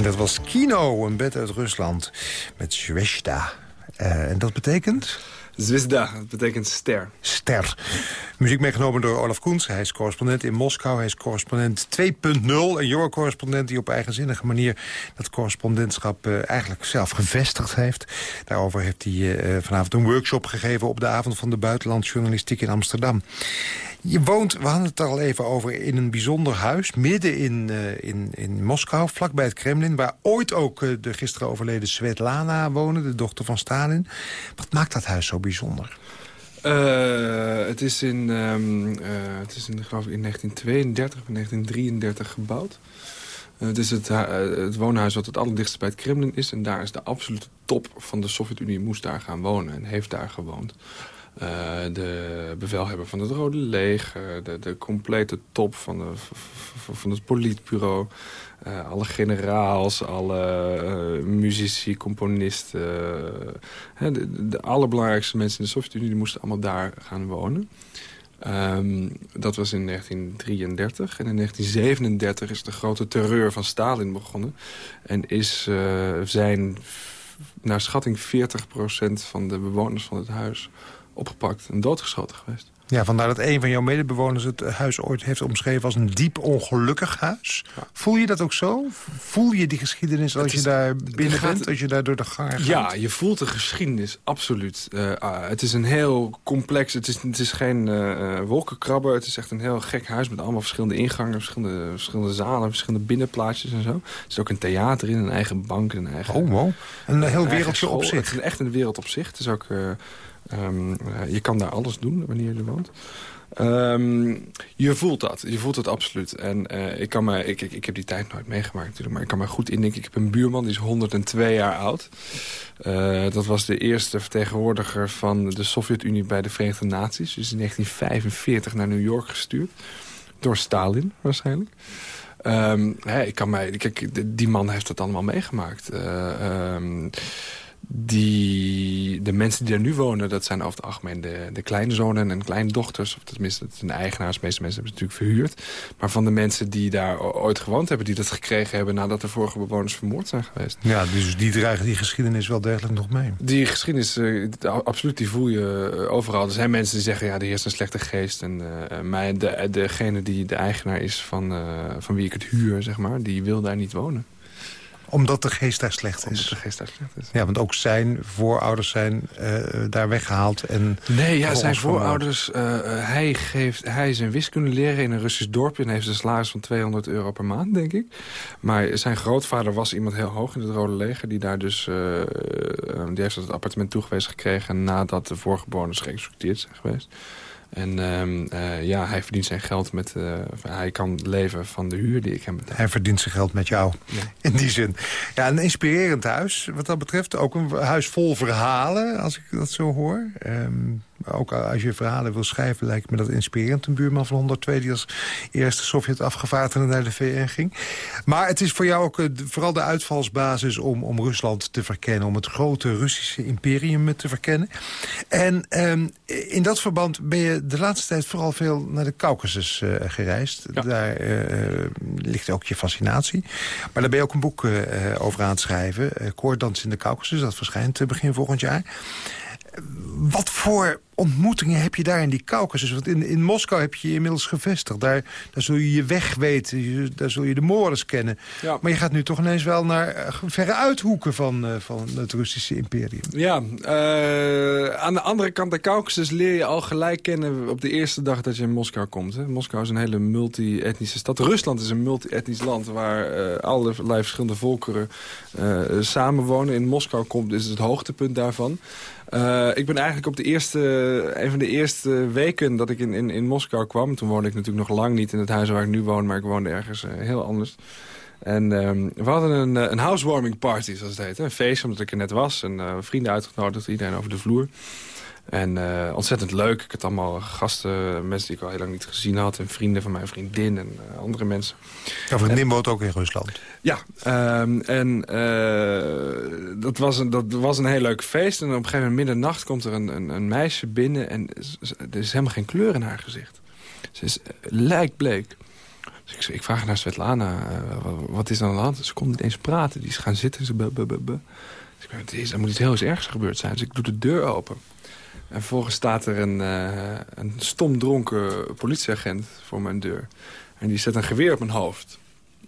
En dat was Kino, een bed uit Rusland, met Zvezda. Uh, en dat betekent... Zvezda, dat betekent ster. Ster. Muziek meegenomen door Olaf Koens. Hij is correspondent in Moskou. Hij is correspondent 2.0. Een jonge correspondent die op eigenzinnige manier... dat correspondentschap uh, eigenlijk zelf gevestigd heeft. Daarover heeft hij uh, vanavond een workshop gegeven... op de avond van de buitenlandjournalistiek in Amsterdam. Je woont, we hadden het er al even over, in een bijzonder huis... midden in, in, in Moskou, vlakbij het Kremlin... waar ooit ook de gisteren overleden Svetlana woonde, de dochter van Stalin. Wat maakt dat huis zo bijzonder? Uh, het is in, um, het is in, geloof in 1932 of 1933 gebouwd. het is het, het woonhuis wat het allerdichtst bij het Kremlin is. En daar is de absolute top van de Sovjet-Unie moest daar gaan wonen. En heeft daar gewoond. De bevelhebber van het Rode Leger, de, de complete top van, de, van het politbureau. Uh, alle generaals, alle uh, muzici, componisten. de, de, allerbelangrijkste mensen in de Sovjet-Unie moesten allemaal daar gaan wonen. Um, dat was in 1933. En in 1937 is de grote terreur van Stalin begonnen. En is zijn, naar schatting, 40% van de bewoners van het huis opgepakt en doodgeschoten geweest. Ja, vandaar dat een van jouw medebewoners het huis ooit heeft omschreven als een diep ongelukkig huis. Voel je dat ook zo? Voel je die geschiedenis als je daar binnen bent, als je daar door de gang gaat? Ja, je voelt de geschiedenis, absoluut. Uh, uh, het is een heel complex, het is, het is geen uh, wolkenkrabber. Het is echt een heel gek huis met allemaal verschillende ingangen, verschillende, verschillende zalen, verschillende binnenplaatsjes en zo. Er is ook een theater in, een eigen bank, een eigen... Oh, wow. Een, heel wereldje op zich. Het is echt een wereld op zich. Het is ook... Um, je kan daar alles doen wanneer je woont. Um, je voelt dat. Je voelt het absoluut. En uh, ik, kan me, ik, ik, ik, heb die tijd nooit meegemaakt natuurlijk. Maar ik kan me goed indenken. Ik heb een buurman, die is 102 jaar oud. Uh, dat was de eerste vertegenwoordiger van de Sovjet-Unie bij de Verenigde Naties. Dus in 1945 naar New York gestuurd. Door Stalin waarschijnlijk. Hey, ik kan mij, kijk, die man heeft het allemaal meegemaakt. Uh, die, de mensen die er nu wonen, dat zijn over het algemeen de, de kleinzonen en kleindochters. Of tenminste, dat zijn de eigenaars. De meeste mensen hebben het natuurlijk verhuurd. Maar van de mensen die daar ooit gewoond hebben, die dat gekregen hebben nadat de vorige bewoners vermoord zijn geweest. Ja, dus die dragen die geschiedenis wel degelijk nog mee. Die geschiedenis, uh, absoluut, die voel je uh, overal. Er zijn mensen die zeggen, ja, er heerst een slechte geest. En uh, mij, de, degene die de eigenaar is van, van wie ik het huur, zeg maar, die wil daar niet wonen omdat de geest daar slecht is. Omdat de geest daar slecht is. Ja, want ook zijn voorouders zijn uh, daar weggehaald. En nee, ja, zijn voorouders... Uh, hij, geeft, hij is een wiskunde leren in een Russisch dorpje... en heeft een salaris van 200 euro per maand, denk ik. Maar zijn grootvader was iemand heel hoog in het Rode Leger... die daar dus... die heeft het appartement toegewezen gekregen... nadat de vorige bewoners geëxecuteerd zijn geweest. En um, uh, ja, hij verdient zijn geld met... Uh, hij kan leven van de huur die ik hem betaal. Hij verdient zijn geld met jou, ja. in die zin. Ja, een inspirerend huis, wat dat betreft. Ook een huis vol verhalen, als ik dat zo hoor. Um, ook als je verhalen wil schrijven, lijkt me dat inspirerend. Een buurman van 102 die als eerste Sovjet-afgevaardigde naar de VN ging. Maar het is voor jou ook vooral de uitvalsbasis om, om Rusland te verkennen. Om het grote Russische imperium te verkennen. En um, in dat verband ben je de laatste tijd vooral veel naar de Caucasus uh, gereisd. Ja. Daar uh, ligt ook je fascinatie. Maar daar ben je ook een boek uh, over aan het schrijven. Koordans in de Caucasus, dat verschijnt begin volgend jaar. Wat voor ontmoetingen heb je daar in die Caucasus? Want in, in Moskou heb je je inmiddels gevestigd. Daar, daar zul je je weg weten, daar zul je de mores kennen. Ja. Maar je gaat nu toch ineens wel naar uh, verre uithoeken van, uh, van het Russische imperium. Ja, uh, aan de andere kant de Caucasus leer je al gelijk kennen... op de eerste dag dat je in Moskou komt. Hè. Moskou is een hele multi-etnische stad. Rusland is een multi-etnisch land... waar allerlei verschillende volkeren samenwonen. In Moskou komt is het hoogtepunt daarvan. Uh, ik ben eigenlijk op de eerste, een van de eerste weken dat ik in, in, in Moskou kwam... toen woonde ik natuurlijk nog lang niet in het huis waar ik nu woon... maar ik woonde ergens uh, heel anders. En um, we hadden een, een housewarming party, zoals het heet. Een feest, omdat ik er net was. En vrienden uitgenodigd, iedereen over de vloer. En uh, ontzettend leuk. Ik had allemaal gasten, mensen die ik al heel lang niet gezien had. En vrienden van mijn vriendin en uh, andere mensen. Jouw vriendin woont ook in Rusland? Ja, um, en uh, dat, was een, dat was een heel leuk feest. En op een gegeven moment middernacht komt er een, een, een meisje binnen... en er is helemaal geen kleur in haar gezicht. Ze is lijkbleek. Dus ik, ik vraag naar Svetlana, wat is er aan de hand? Ze kon niet eens praten, die is gaan zitten. Ze be, be. Dus ik er moet iets heel ergs gebeurd zijn. Dus ik doe de deur open. En vervolgens staat er een, uh, een stom dronken politieagent voor mijn deur. En die zet een geweer op mijn hoofd.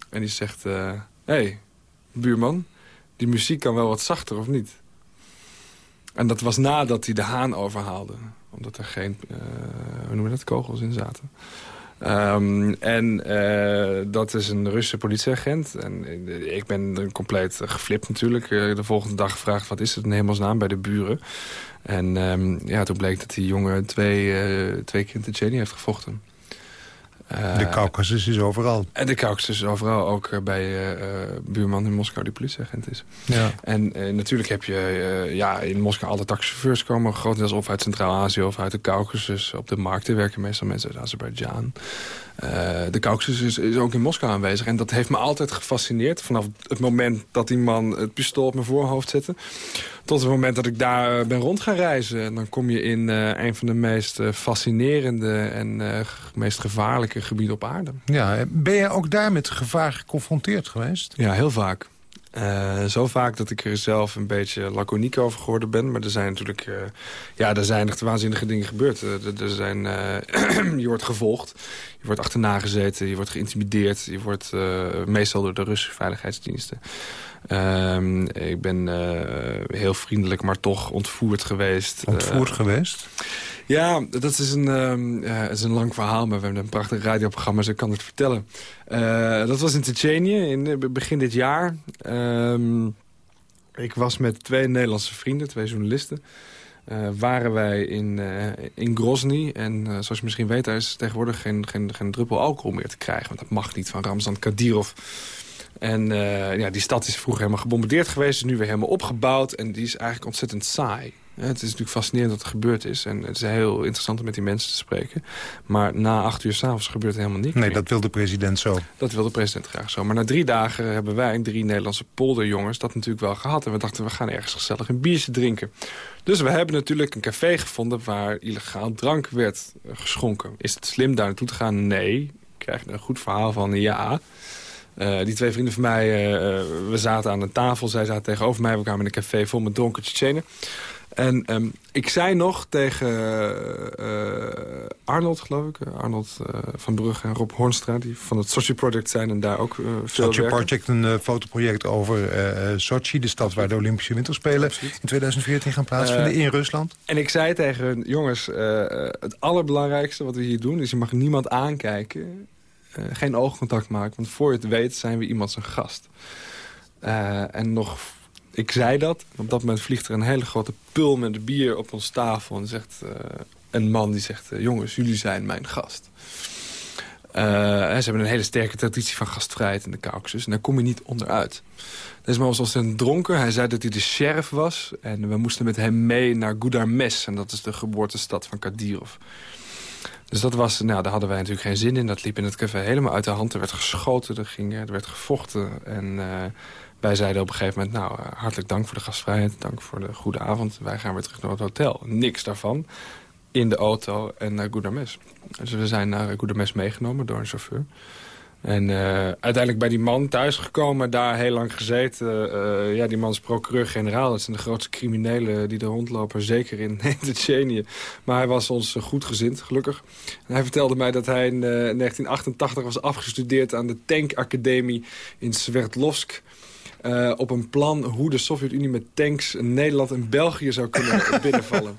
En die zegt, hé, uh, hey, buurman, die muziek kan wel wat zachter of niet? En dat was nadat hij de haan overhaalde. Omdat er geen, uh, hoe noemen we dat, kogels in zaten. Um, en uh, dat is een Russische politieagent. En ik ben compleet geflipt natuurlijk. Uh, de volgende dag gevraagd, wat is het in hemelsnaam bij de buren? En um, ja, toen bleek dat die jongen twee, twee Tsjetsjenië heeft gevochten. De Caucasus is overal. En de Caucasus is overal, ook bij uh, buurman in Moskou die politieagent is. Ja. En natuurlijk heb je ja, in Moskou alle taxichauffeurs komen... grotendeels of uit Centraal-Azië of uit de Caucasus. Op de markten werken meestal mensen uit Azerbeidzjan. De Caucasus is, is, ook in Moskou aanwezig. En dat heeft me altijd gefascineerd. Vanaf het moment dat die man het pistool op mijn voorhoofd zette... tot het moment dat ik daar ben rond gaan reizen. En dan kom je in een van de meest fascinerende en meest gevaarlijke gebieden op aarde. Ja, ben je ook daar met gevaar geconfronteerd geweest? Ja, heel vaak. Uh, zo vaak dat ik er zelf een beetje laconiek over geworden ben. Maar er zijn natuurlijk uh, ja, er zijn echt waanzinnige dingen gebeurd. Er, er zijn, je wordt gevolgd, je wordt achterna gezeten, je wordt geïntimideerd. Je wordt meestal door de Russische veiligheidsdiensten. Ehm, ik ben heel vriendelijk, maar toch ontvoerd geweest. Ontvoerd geweest? Ja, dat is een, uh, is een lang verhaal, maar we hebben een prachtig radioprogramma, dus ik kan het vertellen. Uh, dat was in Tsjetsjenië, in begin dit jaar. Um, ik was met twee Nederlandse vrienden, twee journalisten. Uh, waren wij in, in Grozny. En zoals je misschien weet, daar is tegenwoordig geen, geen, geen druppel alcohol meer te krijgen. Want dat mag niet van Ramzan Kadyrov. En ja, die stad is vroeger helemaal gebombardeerd geweest. Is nu weer helemaal opgebouwd. En die is eigenlijk ontzettend saai. Ja, het is natuurlijk fascinerend wat er gebeurd is. En het is heel interessant om met die mensen te spreken. Maar na acht uur s'avonds gebeurt er helemaal niks Nee, meer. dat wil de president zo. Dat wil de president graag zo. Maar na drie dagen hebben wij, drie Nederlandse polderjongens... dat natuurlijk wel gehad. En we dachten, we gaan ergens gezellig een biertje drinken. Dus we hebben natuurlijk een café gevonden... waar illegaal drank werd geschonken. Is het slim daar naartoe te gaan? Nee. Ik krijg een goed verhaal van ja... Uh, die twee vrienden van mij, uh, we zaten aan een tafel. Zij zaten tegenover mij. We kwamen in een café vol met dronken Tsjetsjenen. En um, ik zei nog tegen uh, Arnold, geloof ik. Arnold uh, van Brugge en Rob Hornstra, die van het Sochi Project zijn en daar ook veel Sochi werken. Project, een fotoproject over Sochi, de stad waar de Olympische Winterspelen in 2014 gaan plaatsvinden in Rusland. En ik zei tegen hun, jongens, het allerbelangrijkste wat we hier doen is je mag niemand aankijken. geen oogcontact maken, want voor je het weet zijn we iemand zijn gast. en nog ik zei dat. Op dat moment vliegt er een hele grote pul met bier op ons tafel. En zegt uh, een man die zegt... Uh, jongens, jullie zijn mijn gast. Uh, ze hebben een hele sterke traditie van gastvrijheid in de Caucasus. En daar kom je niet onderuit. Deze man was ontzettend dronken. Hij zei dat hij de sheriff was. En we moesten met hem mee naar Gudarmes. En dat is de geboortestad van Kadyrov. Dus dat was, nou, daar hadden wij natuurlijk geen zin in. Dat liep in het café helemaal uit de hand. Er werd geschoten, er, ging, er werd gevochten. En wij zeiden op een gegeven moment, nou, uh, hartelijk dank voor de gastvrijheid. Dank voor de goede avond. Wij gaan weer terug naar het hotel. Niks daarvan. In de auto en naar Goudames. Dus we zijn naar Goudames meegenomen door een chauffeur. En uh, uiteindelijk bij die man thuisgekomen, daar heel lang gezeten. Ja, die man is procureur-generaal. Dat zijn de grootste criminelen die er rondlopen, zeker in Tsjetsjenië. Maar hij was ons goed gezind, gelukkig. En hij vertelde mij dat hij in 1988 was afgestudeerd aan de tankacademie in Sverdlovsk. Uh, op een plan hoe de Sovjet-Unie met tanks Nederland en België zou kunnen binnenvallen.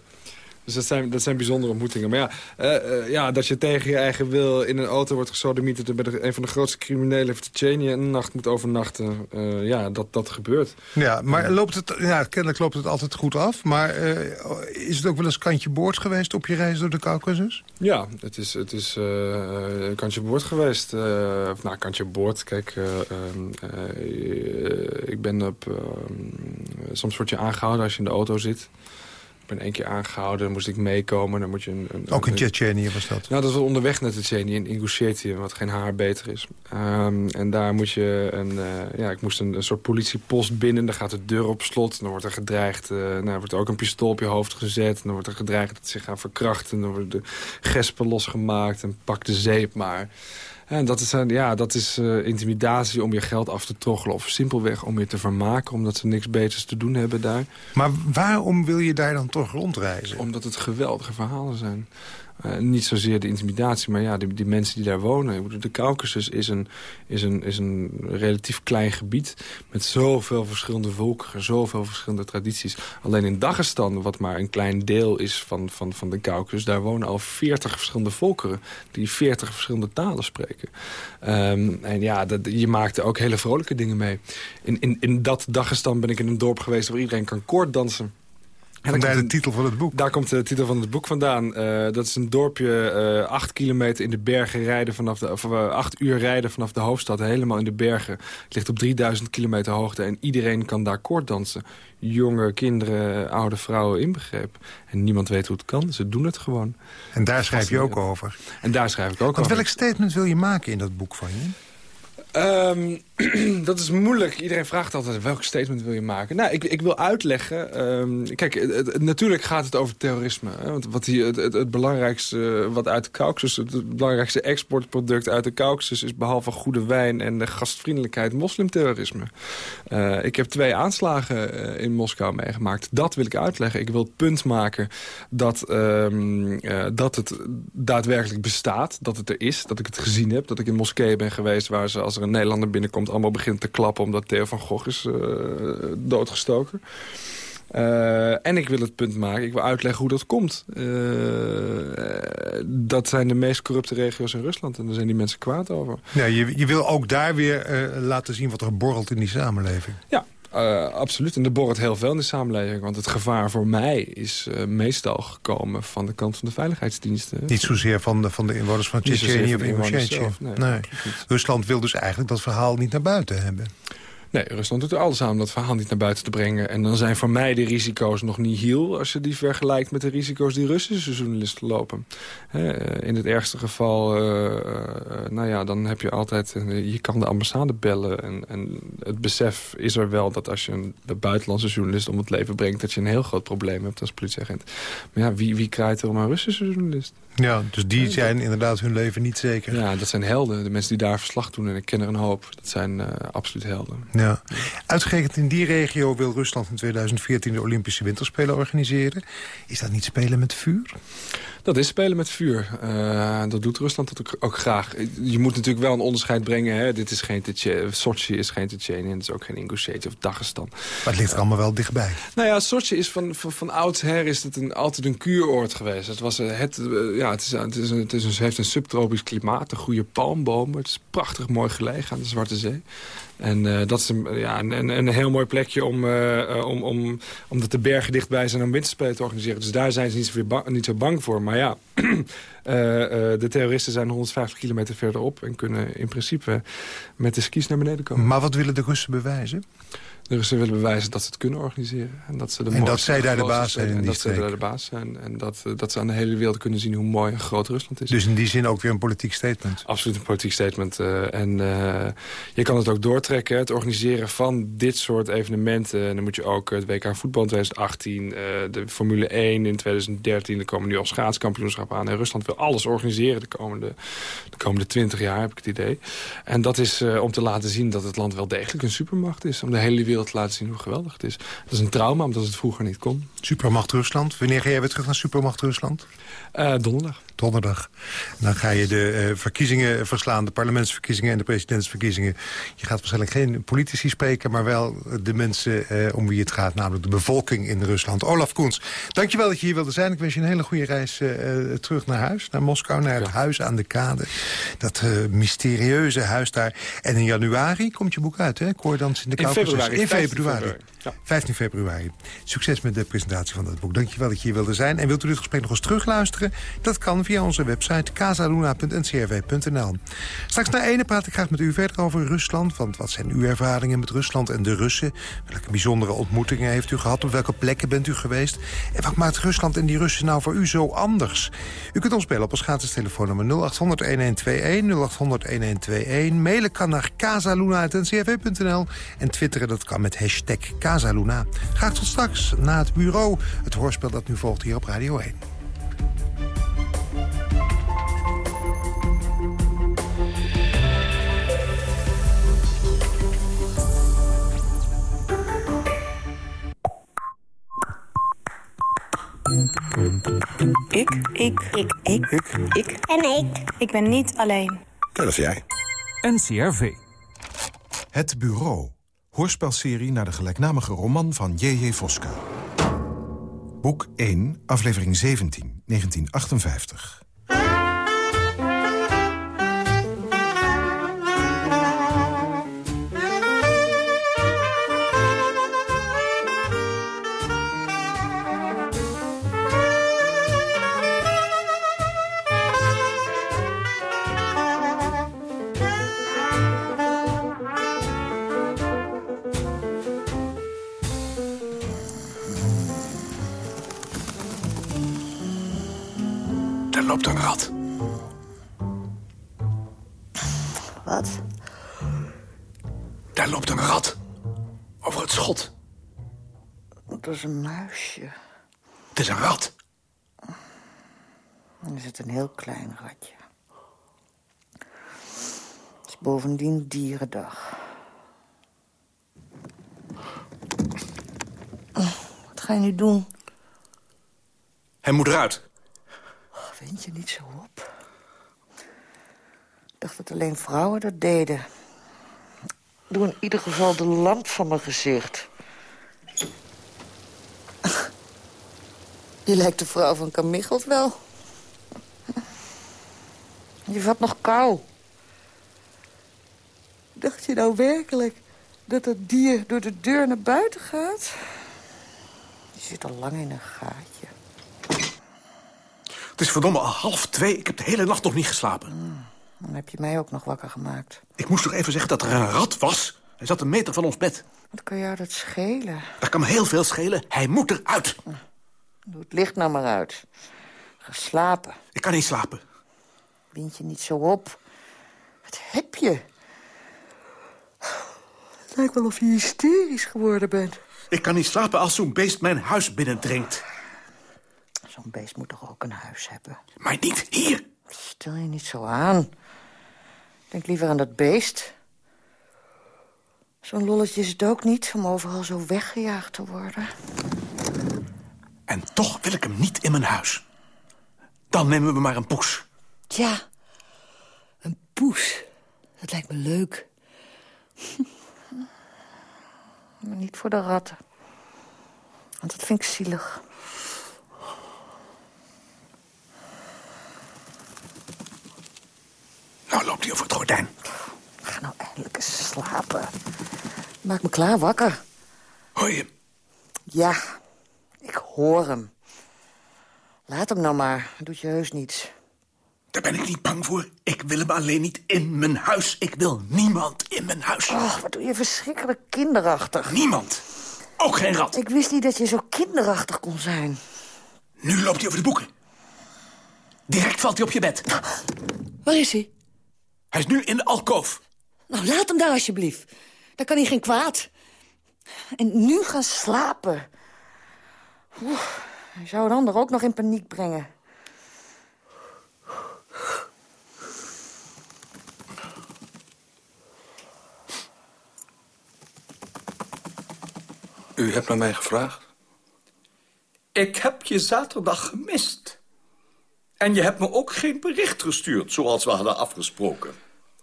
Dus dat zijn, dat zijn bijzondere ontmoetingen. Maar ja, uh, uh, ja, dat je tegen je eigen wil in een auto wordt gesodemieterd... bij de, een van de grootste criminelen van Tsjetsjenië een nacht moet overnachten. Uh, ja, dat, dat gebeurt. Ja, maar loopt het, ja, kennelijk loopt het altijd goed af. Maar is het ook wel eens kantje boord geweest op je reis door de Caucasus? Ja, het is, het is kantje boord geweest. of nou, kantje boord. Kijk, ik ben op... soms word je aangehouden als je in de auto zit. Ik ben één keer aangehouden, moest ik meekomen. Dan moet je een, een, Ook in Tsjetsjenië was dat? Nou, dat was onderweg naar Tsjetsjenië, in Ingushetie, wat geen haar beter is. Um, en daar moet je een, uh, ja, ik moest een, een, soort politiepost binnen. Dan gaat de deur op slot. Dan wordt er gedreigd, uh, nou, wordt er ook een pistool op je hoofd gezet. Dan wordt er gedreigd dat ze gaan verkrachten. Dan worden de gespen losgemaakt en pak de zeep maar. En dat is, ja, dat is uh, intimidatie om je geld af te troggelen. Of simpelweg om je te vermaken, omdat ze niks beters te doen hebben daar. Maar waarom wil je daar dan toch rondreizen? Omdat het geweldige verhalen zijn. Uh, niet zozeer de intimidatie, maar ja, die, die mensen die daar wonen. De Caucasus is een, is, een, is een relatief klein gebied... met zoveel verschillende volkeren, zoveel verschillende tradities. Alleen in Dagestan, wat maar een klein deel is van, van, van de Caucasus... daar wonen al 40 verschillende volkeren die 40 verschillende talen spreken. Um, en ja, dat, je maakt ook hele vrolijke dingen mee. In, in, in dat Dagestan ben ik in een dorp geweest... waar iedereen kan koorddansen. Vandaar de titel van het boek. Daar komt de titel van het boek vandaan. Uh, dat is een dorpje, uh, acht kilometer in de bergen rijden vanaf de, of, uh, acht uur rijden vanaf de hoofdstad, helemaal in de bergen. Het ligt op 3000 kilometer hoogte en iedereen kan daar koorddansen. Jonge kinderen, oude vrouwen inbegrepen. En niemand weet hoe het kan, ze doen het gewoon. En daar schrijf je ook over. En daar schrijf ik ook Want over. welk statement wil je maken in dat boek van je? Um, dat is moeilijk. Iedereen vraagt altijd, welk statement wil je maken? Nou, ik, ik wil uitleggen... Um, kijk, natuurlijk gaat het over terrorisme. Hè? Want wat hier, het, het, belangrijkste wat uit de Caucasus... het belangrijkste exportproduct uit de Caucasus... is behalve goede wijn en de gastvriendelijkheid moslimterrorisme. Uh, ik heb twee aanslagen uh, in Moskou meegemaakt. Dat wil ik uitleggen. Ik wil het punt maken dat, uh, dat het daadwerkelijk bestaat. Dat het er is. Dat ik het gezien heb. Dat ik in moskeeën ben geweest waar ze... als er een Nederlander binnenkomt allemaal begint te klappen... omdat Theo van Gogh is uh, doodgestoken. Uh, en ik wil het punt maken, ik wil uitleggen hoe dat komt. Uh, dat zijn de meest corrupte regio's in Rusland. En daar zijn die mensen kwaad over. Ja, je, je wil ook daar weer laten zien wat er borrelt in die samenleving. Ja, uh, absoluut. En er borrelt heel veel in de samenleving. Want het gevaar voor mij is uh, meestal gekomen van de kant van de veiligheidsdiensten. Niet zozeer van de, van de inwoners van Tsjetsjenië of Ingushetje. Nee, nee. Rusland wil dus eigenlijk dat verhaal niet naar buiten hebben. Nee, Rusland doet er alles aan om dat verhaal niet naar buiten te brengen. En dan zijn voor mij de risico's nog niet heel... als je die vergelijkt met de risico's die Russische journalisten lopen. He, in het ergste geval, uh, uh, nou ja, dan heb je altijd... Je kan de ambassade bellen. En, en, het besef is er wel dat als je een buitenlandse journalist om het leven brengt... dat je een heel groot probleem hebt als politieagent. Maar ja, wie, wie krijgt er om een Russische journalist? Ja, dus die zijn inderdaad hun leven niet zeker. Ja, dat zijn helden. De mensen die daar verslag doen, en ik ken er een hoop... dat zijn absoluut helden. Ja. Uitgerekend in die regio wil Rusland in 2014 de Olympische Winterspelen organiseren. Is dat niet spelen met vuur? Dat is spelen met vuur. Uh, dat doet Rusland dat ook, ook, graag. Je moet natuurlijk wel een onderscheid brengen. Hè. Dit is geen Sochi is geen Tsjetsjenië. Het is ook geen Ingushetie of Dagestan. Maar het ligt er allemaal wel dichtbij. Nou ja, Sochi is van, van, van oudsher is het een, altijd een kuuroord geweest. Het, was het, ja, het, is, het, is het, is het heeft een subtropisch klimaat. Een goede palmbomen. Het is prachtig mooi gelegen aan de Zwarte Zee. En uh, dat is een, ja, een, een, heel mooi plekje om, uh, om, om, omdat de bergen dichtbij zijn om winterspelen te organiseren. Dus daar zijn ze niet zo, bang, niet zo bang voor. Maar ja, de terroristen zijn 150 kilometer verderop... en kunnen in principe met de skis naar beneden komen. Maar wat willen de Russen bewijzen? De Russen willen bewijzen dat ze het kunnen organiseren. En dat, ze de en dat zij daar de baas zijn in die dat streek. ze daar de baas zijn. En dat, dat ze aan de hele wereld kunnen zien hoe mooi en groot Rusland is. Dus in die zin ook weer een politiek statement? Absoluut een politiek statement. Uh, en uh, je kan het ook doortrekken. Het organiseren van dit soort evenementen. En dan moet je ook het WK voetbal in 2018. Uh, de Formule 1 in 2013. Er komen nu al schaatskampioenschappen aan. En Rusland wil alles organiseren de komende, de komende 20 jaar, heb ik het idee. En dat is om te laten zien dat het land wel degelijk een supermacht is. Om de hele wereld wereld te laten zien hoe geweldig het is. Dat is een trauma, omdat het vroeger niet kon. Supermacht Rusland. Wanneer ga jij weer terug naar Supermacht Rusland? Uh, donderdag. Donderdag. Dan ga je de uh, verkiezingen verslaan, de parlementsverkiezingen en de presidentsverkiezingen. Je gaat waarschijnlijk geen politici spreken, maar wel de mensen uh, om wie het gaat, namelijk de bevolking in Rusland. Olaf Koens, dankjewel dat je hier wilde zijn. Ik wens je een hele goede reis terug naar huis, naar Moskou, naar het ja. huis aan de kade. Dat mysterieuze huis daar. En in januari komt je boek uit, hè? Koordans in de Caucasus. In februari. In februari. februari. Ja. 15 februari. Succes met de presentatie van dat boek. Dankjewel dat je hier wilde zijn. En wilt u dit gesprek nog eens terugluisteren? Dat kan via onze website casaluna.ncrv.nl. Straks na ene praat ik graag met u verder over Rusland. Want wat zijn uw ervaringen met Rusland en de Russen? Welke bijzondere ontmoetingen heeft u gehad? Op welke plekken bent u geweest? En wat maakt Rusland en die Russen nou voor u zo anders? U kunt ons bellen op ons gratis telefoonnummer 0800-1121, 0800-1121. Mailen kan naar casaluna.ncrv.nl. En twitteren dat kan met hashtag Casaluna. Graag tot straks na het bureau. Het hoorspel dat nu volgt hier op Radio 1. Ik. Ik. Ik. Ik. Ik. En ik. Ik ben niet alleen. Dat is jij. NCRV. Het Bureau. Hoorspelserie naar de gelijknamige roman van J.J. Voska. Boek 1, aflevering 17, 1958. Muisje. Het is een rat. En er zit een heel klein ratje. Het is bovendien dierendag. Wat ga je nu doen? Hij moet eruit. Vind je niet zo op? Ik dacht dat alleen vrouwen dat deden. Doe in ieder geval de lamp van mijn gezicht. Je lijkt de vrouw van Kamichelt wel. Je vat nog kou. Dacht je nou werkelijk dat dat dier door de deur naar buiten gaat? Je zit al lang in een gaatje. Het is verdomme al half twee. Ik heb de hele nacht nog niet geslapen. Dan heb je mij ook nog wakker gemaakt. Ik moest toch even zeggen dat er een rat was. Hij zat een meter van ons bed. Wat kan jou dat schelen? Dat kan me heel veel schelen. Hij moet eruit. Doe het licht nou maar uit. Ga slapen. Ik kan niet slapen. Wind je niet zo op. Wat heb je? Het lijkt wel of je hysterisch geworden bent. Ik kan niet slapen als zo'n beest mijn huis binnendringt. Zo'n beest moet toch ook een huis hebben? Maar niet hier. Stel je niet zo aan. Denk liever aan dat beest. Zo'n lolletje is het ook niet om overal zo weggejaagd te worden. En toch wil ik hem niet in mijn huis. Dan nemen we maar een poes. Ja, een poes. Dat lijkt me leuk. maar niet voor de ratten. Want dat vind ik zielig. Nou loopt hij over het gordijn. Ga nou eindelijk eens slapen. Maak me klaar wakker. Hoor je? Ja, ik hoor hem. Laat hem nou maar. Doet je heus niets. Daar ben ik niet bang voor. Ik wil hem alleen niet in mijn huis. Ik wil niemand in mijn huis. Oh, wat doe je verschrikkelijk kinderachtig. Niemand. Ook geen rat. Ik wist niet dat je zo kinderachtig kon zijn. Nu loopt hij over de boeken. Direct valt hij op je bed. Waar is hij? Hij is nu in de alkoof. Nou, laat hem daar alsjeblieft. Dan kan hij geen kwaad. En nu gaan slapen. Oeh, hij zou een ander ook nog in paniek brengen. U hebt naar mij gevraagd? Ik heb je zaterdag gemist. En je hebt me ook geen bericht gestuurd, zoals we hadden afgesproken.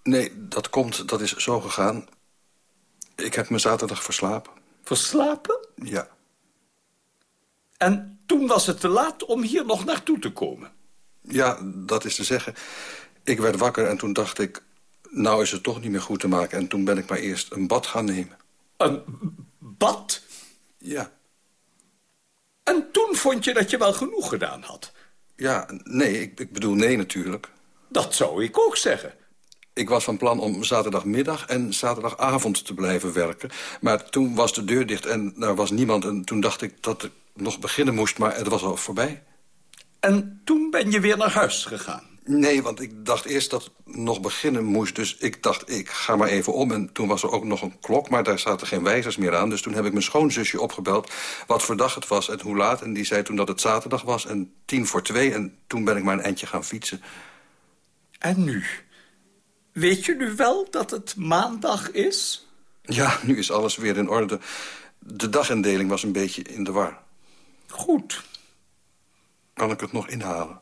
Nee, dat komt, dat is zo gegaan. Ik heb me zaterdag verslapen. Verslapen? Ja. En toen was het te laat om hier nog naartoe te komen. Ja, dat is te zeggen. Ik werd wakker en toen dacht ik... nou is het toch niet meer goed te maken. En toen ben ik maar eerst een bad gaan nemen. Een bad? Ja. En toen vond je dat je wel genoeg gedaan had? Ja, nee, ik, ik bedoel nee natuurlijk. Dat zou ik ook zeggen. Ik was van plan om zaterdagmiddag en zaterdagavond te blijven werken. Maar toen was de deur dicht en er was niemand. En toen dacht ik dat nog beginnen moest, maar het was al voorbij. En toen ben je weer naar huis gegaan? Nee, want ik dacht eerst dat het nog beginnen moest. Dus ik dacht, ik ga maar even om. En toen was er ook nog een klok, maar daar zaten geen wijzers meer aan. Dus toen heb ik mijn schoonzusje opgebeld wat voor dag het was en hoe laat. En die zei toen dat het zaterdag was en tien voor twee. En toen ben ik maar een eindje gaan fietsen. En nu? Weet je nu wel dat het maandag is? Ja, nu is alles weer in orde. De dagindeling was een beetje in de war. Goed. Kan ik het nog inhalen?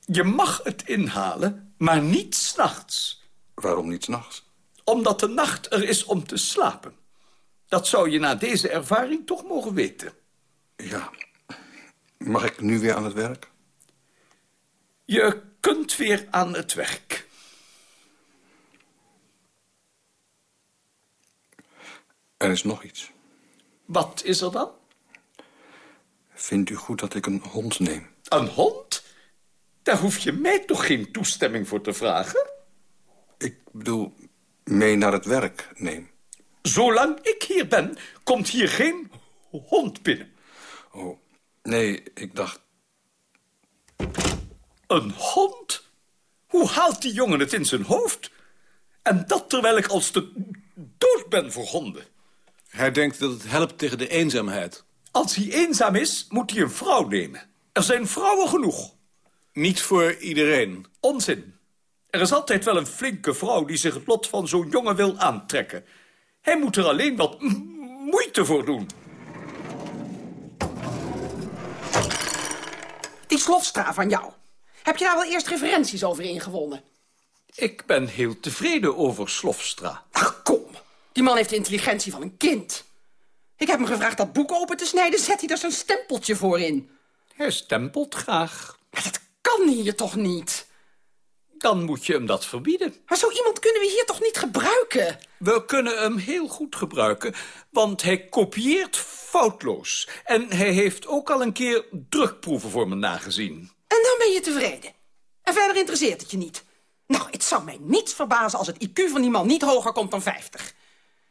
Je mag het inhalen, maar niet s'nachts. Waarom niet s'nachts? Omdat de nacht er is om te slapen. Dat zou je na deze ervaring toch mogen weten. Ja. Mag ik nu weer aan het werk? Je kunt weer aan het werk. Er is nog iets. Wat is er dan? Vindt u goed dat ik een hond neem? Een hond? Daar hoef je mij toch geen toestemming voor te vragen? Ik bedoel, mee naar het werk neem. Zolang ik hier ben, komt hier geen hond binnen. Oh, nee, ik dacht... Een hond? Hoe haalt die jongen het in zijn hoofd? En dat terwijl ik als de dood ben voor honden. Hij denkt dat het helpt tegen de eenzaamheid. Als hij eenzaam is, moet hij een vrouw nemen. Er zijn vrouwen genoeg. Niet voor iedereen. Onzin. Er is altijd wel een flinke vrouw die zich het lot van zo'n jongen wil aantrekken. Hij moet er alleen wat moeite voor doen. Die slofstra van jou. Heb je daar wel eerst referenties over ingewonnen? Ik ben heel tevreden over Slofstra. Ach, kom. Die man heeft de intelligentie van een kind. Ik heb hem gevraagd dat boek open te snijden. Zet hij er zijn stempeltje voor in. Hij stempelt graag. Maar dat kan hier toch niet? Dan moet je hem dat verbieden. Maar zo iemand kunnen we hier toch niet gebruiken? We kunnen hem heel goed gebruiken, want hij kopieert foutloos. En hij heeft ook al een keer drukproeven voor me nagezien. En dan ben je tevreden. En verder interesseert het je niet. Nou, het zou mij niets verbazen als het IQ van die man niet hoger komt dan 50.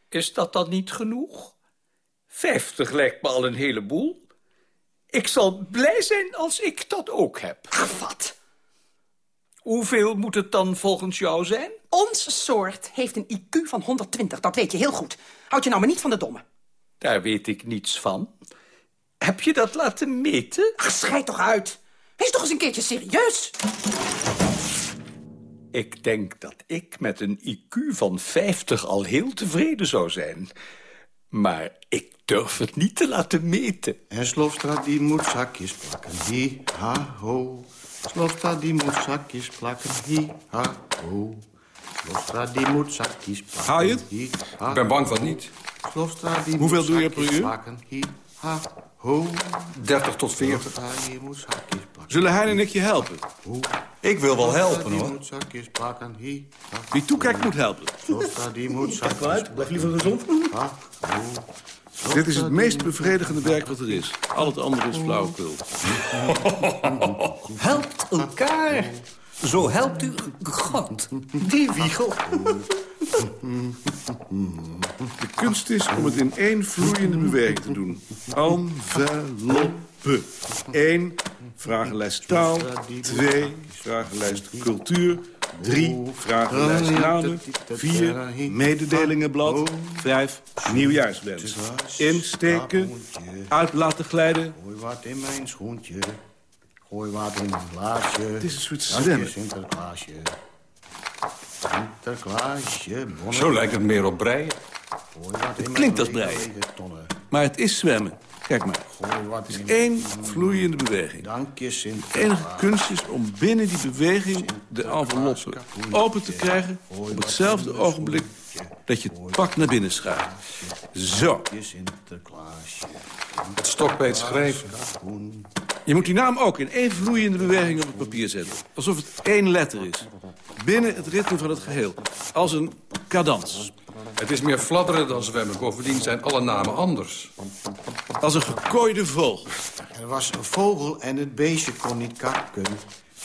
Is dat dan niet genoeg? 50 lijkt me al een heleboel. Ik zal blij zijn als ik dat ook heb. Ach, wat? Hoeveel moet het dan volgens jou zijn? Ons soort heeft een IQ van 120, dat weet je heel goed. Houd je nou maar niet van de domme. Daar weet ik niets van. Heb je dat laten meten? Ach, schijt toch uit. Wees toch eens een keertje serieus. Ik denk dat ik met een IQ van 50 al heel tevreden zou zijn. Maar ik durf het niet te laten meten. En Slofstra die moet zakjes plakken. Hi, ha, ho. Slofstra die moet zakjes plakken. Hi, ha, ho. Slofstra die moet zakjes plakken. Haal je? Hi, ha, Ik ben bang van niet. Slofstra die Hoeveel moet doe je per zakjes uur? Plakken. Hi, ha, ho. 30 tot 40. Slofstra die moet zakjes plakken. Zullen hij en ik je helpen? Ik wil wel helpen, hoor. Wie toekijkt moet helpen. Slofstra die moet zakjes plakken. blijf liever gezond. Dit is het meest bevredigende werk wat er is. Al het andere is flauwekul. Helpt elkaar. Zo helpt u God. Die wiegel. De kunst is om het in één vloeiende beweging te doen. Enveloppe. Eén, vragenlijst taal. Twee, vragenlijst cultuur. Drie, vragenlijst namen. Vier, mededelingenblad. Vijf, nieuwjaarswens. Insteken, uit laten glijden. Gooi wat in mijn schoentje. Gooi wat in mijn glaasje. Het is een soort zwemmen. Sinterklaasje. Sinterklaasje. bonnet. Zo lijkt het meer op breien. Het klinkt als breien. Maar het is zwemmen. Kijk maar. Het is één vloeiende beweging. De Sinterklaas. enige kunst is om binnen die beweging de enveloppe open te krijgen... op hetzelfde ogenblik dat je het pak naar binnen schuift. Zo. Het het schrijven. Je moet die naam ook in één vloeiende beweging op het papier zetten. Alsof het één letter is. Binnen het ritme van het geheel. Als een cadans. Het is meer fladderen dan zwemmen. Bovendien zijn alle namen anders. Als een gekooide vogel. Er was een vogel en het beestje kon niet kakken.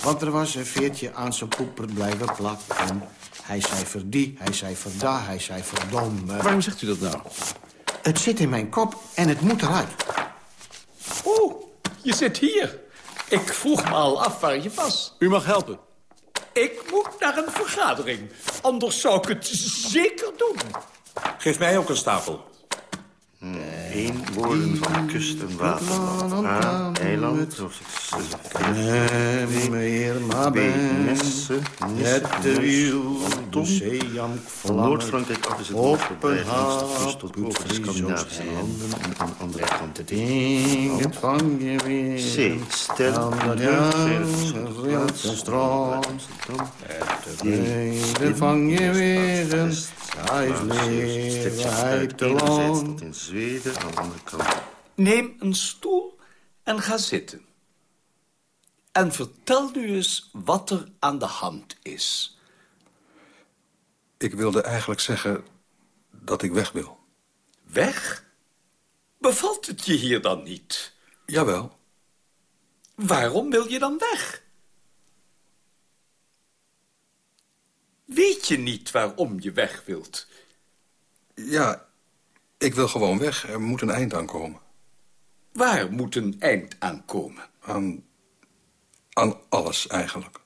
Want er was een veertje aan zijn poeper blijven plakken. Hij zei verdie, hij zei verda, hij zei verdomme. Waarom zegt u dat nou? Het zit in mijn kop en het moet eruit. Oh, je zit hier. Ik vroeg me al af waar je was. U mag helpen. Ik moet naar een vergadering. Anders zou ik het zeker doen. Geef mij ook een stapel. Eén woorden van kust en waterland. A, eiland, Meer maar messen, het wiel, Van Noord-Frankrijk af is het verbreid langs de kust tot over de Scandinavische landen en aan de andere kant het weer. C. Stel, de de Amsterdam. weer te Enerzijds loon. tot in Zweden, aan de andere kant. Neem een stoel en ga zitten. En vertel nu eens wat er aan de hand is. Ik wilde eigenlijk zeggen dat ik weg wil. Weg? Bevalt het je hier dan niet? Jawel. Waarom wil je dan weg? Weet je niet waarom je weg wilt? Ja, ik wil gewoon weg. Er moet een eind aan komen. Waar moet een eind aan komen? Aan, aan alles eigenlijk.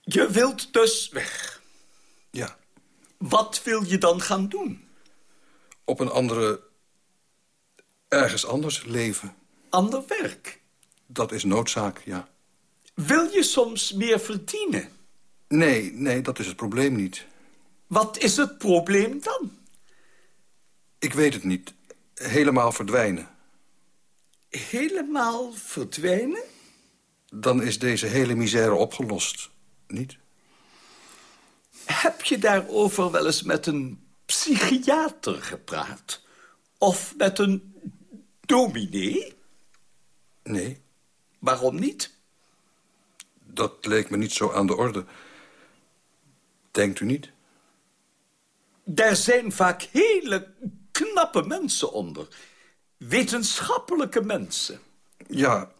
Je wilt dus weg. Ja. Wat wil je dan gaan doen? Op een andere... ergens anders leven. Ander werk? Dat is noodzaak, ja. Wil je soms meer verdienen? Nee, nee, dat is het probleem niet. Wat is het probleem dan? Ik weet het niet. Helemaal verdwijnen. Helemaal verdwijnen? Dan is deze hele misère opgelost. Niet? Heb je daarover wel eens met een psychiater gepraat? Of met een dominee? Nee. Waarom niet? Dat leek me niet zo aan de orde. Denkt u niet? Daar zijn vaak hele knappe mensen onder. Wetenschappelijke mensen. Ja,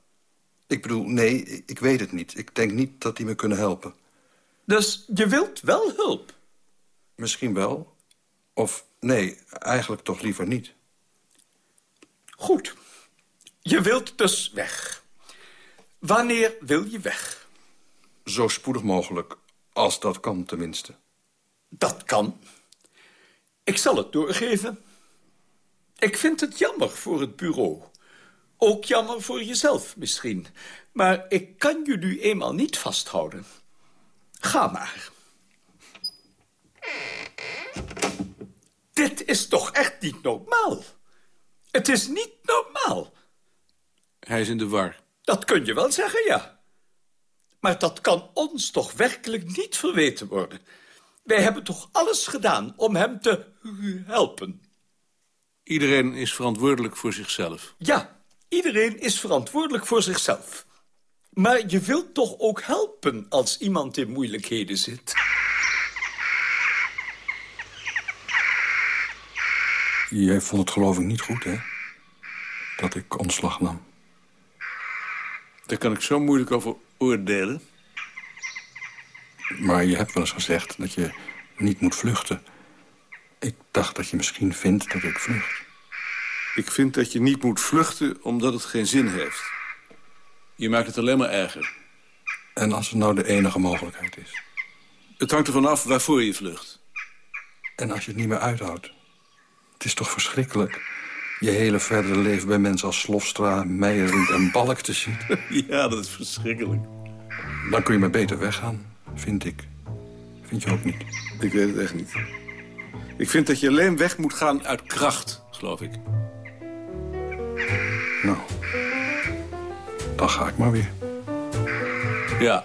ik bedoel, nee, ik weet het niet. Ik denk niet dat die me kunnen helpen. Dus je wilt wel hulp? Misschien wel. Of nee, eigenlijk toch liever niet. Goed. Je wilt dus weg. Wanneer wil je weg? Zo spoedig mogelijk, als dat kan tenminste. Dat kan. Ik zal het doorgeven. Ik vind het jammer voor het bureau. Ook jammer voor jezelf misschien. Maar ik kan je nu eenmaal niet vasthouden. Ga maar. Dit is toch echt niet normaal? Het is niet normaal. Hij is in de war. Dat kun je wel zeggen, ja. Maar dat kan ons toch werkelijk niet verweten worden. Wij hebben toch alles gedaan om hem te helpen. Iedereen is verantwoordelijk voor zichzelf. Ja, iedereen is verantwoordelijk voor zichzelf. Maar je wilt toch ook helpen als iemand in moeilijkheden zit? Jij vond het geloof ik niet goed, hè? Dat ik ontslag nam. Daar kan ik zo moeilijk over oordelen. Maar je hebt wel eens gezegd dat je niet moet vluchten. Ik dacht dat je misschien vindt dat ik vlucht. Ik vind dat je niet moet vluchten omdat het geen zin heeft. Je maakt het alleen maar erger. En als het nou de enige mogelijkheid is? Het hangt ervan af waarvoor je vlucht. En als je het niet meer uithoudt? Het is toch verschrikkelijk... je hele verdere leven bij mensen als Slofstra, Meijerink en Balk te zien. ja, dat is verschrikkelijk. Dan kun je maar beter weggaan, vind ik. Vind je ook niet? Ik weet het echt niet. Ik vind dat je alleen weg moet gaan uit kracht, geloof ik. Nou, dan ga ik maar weer. Ja.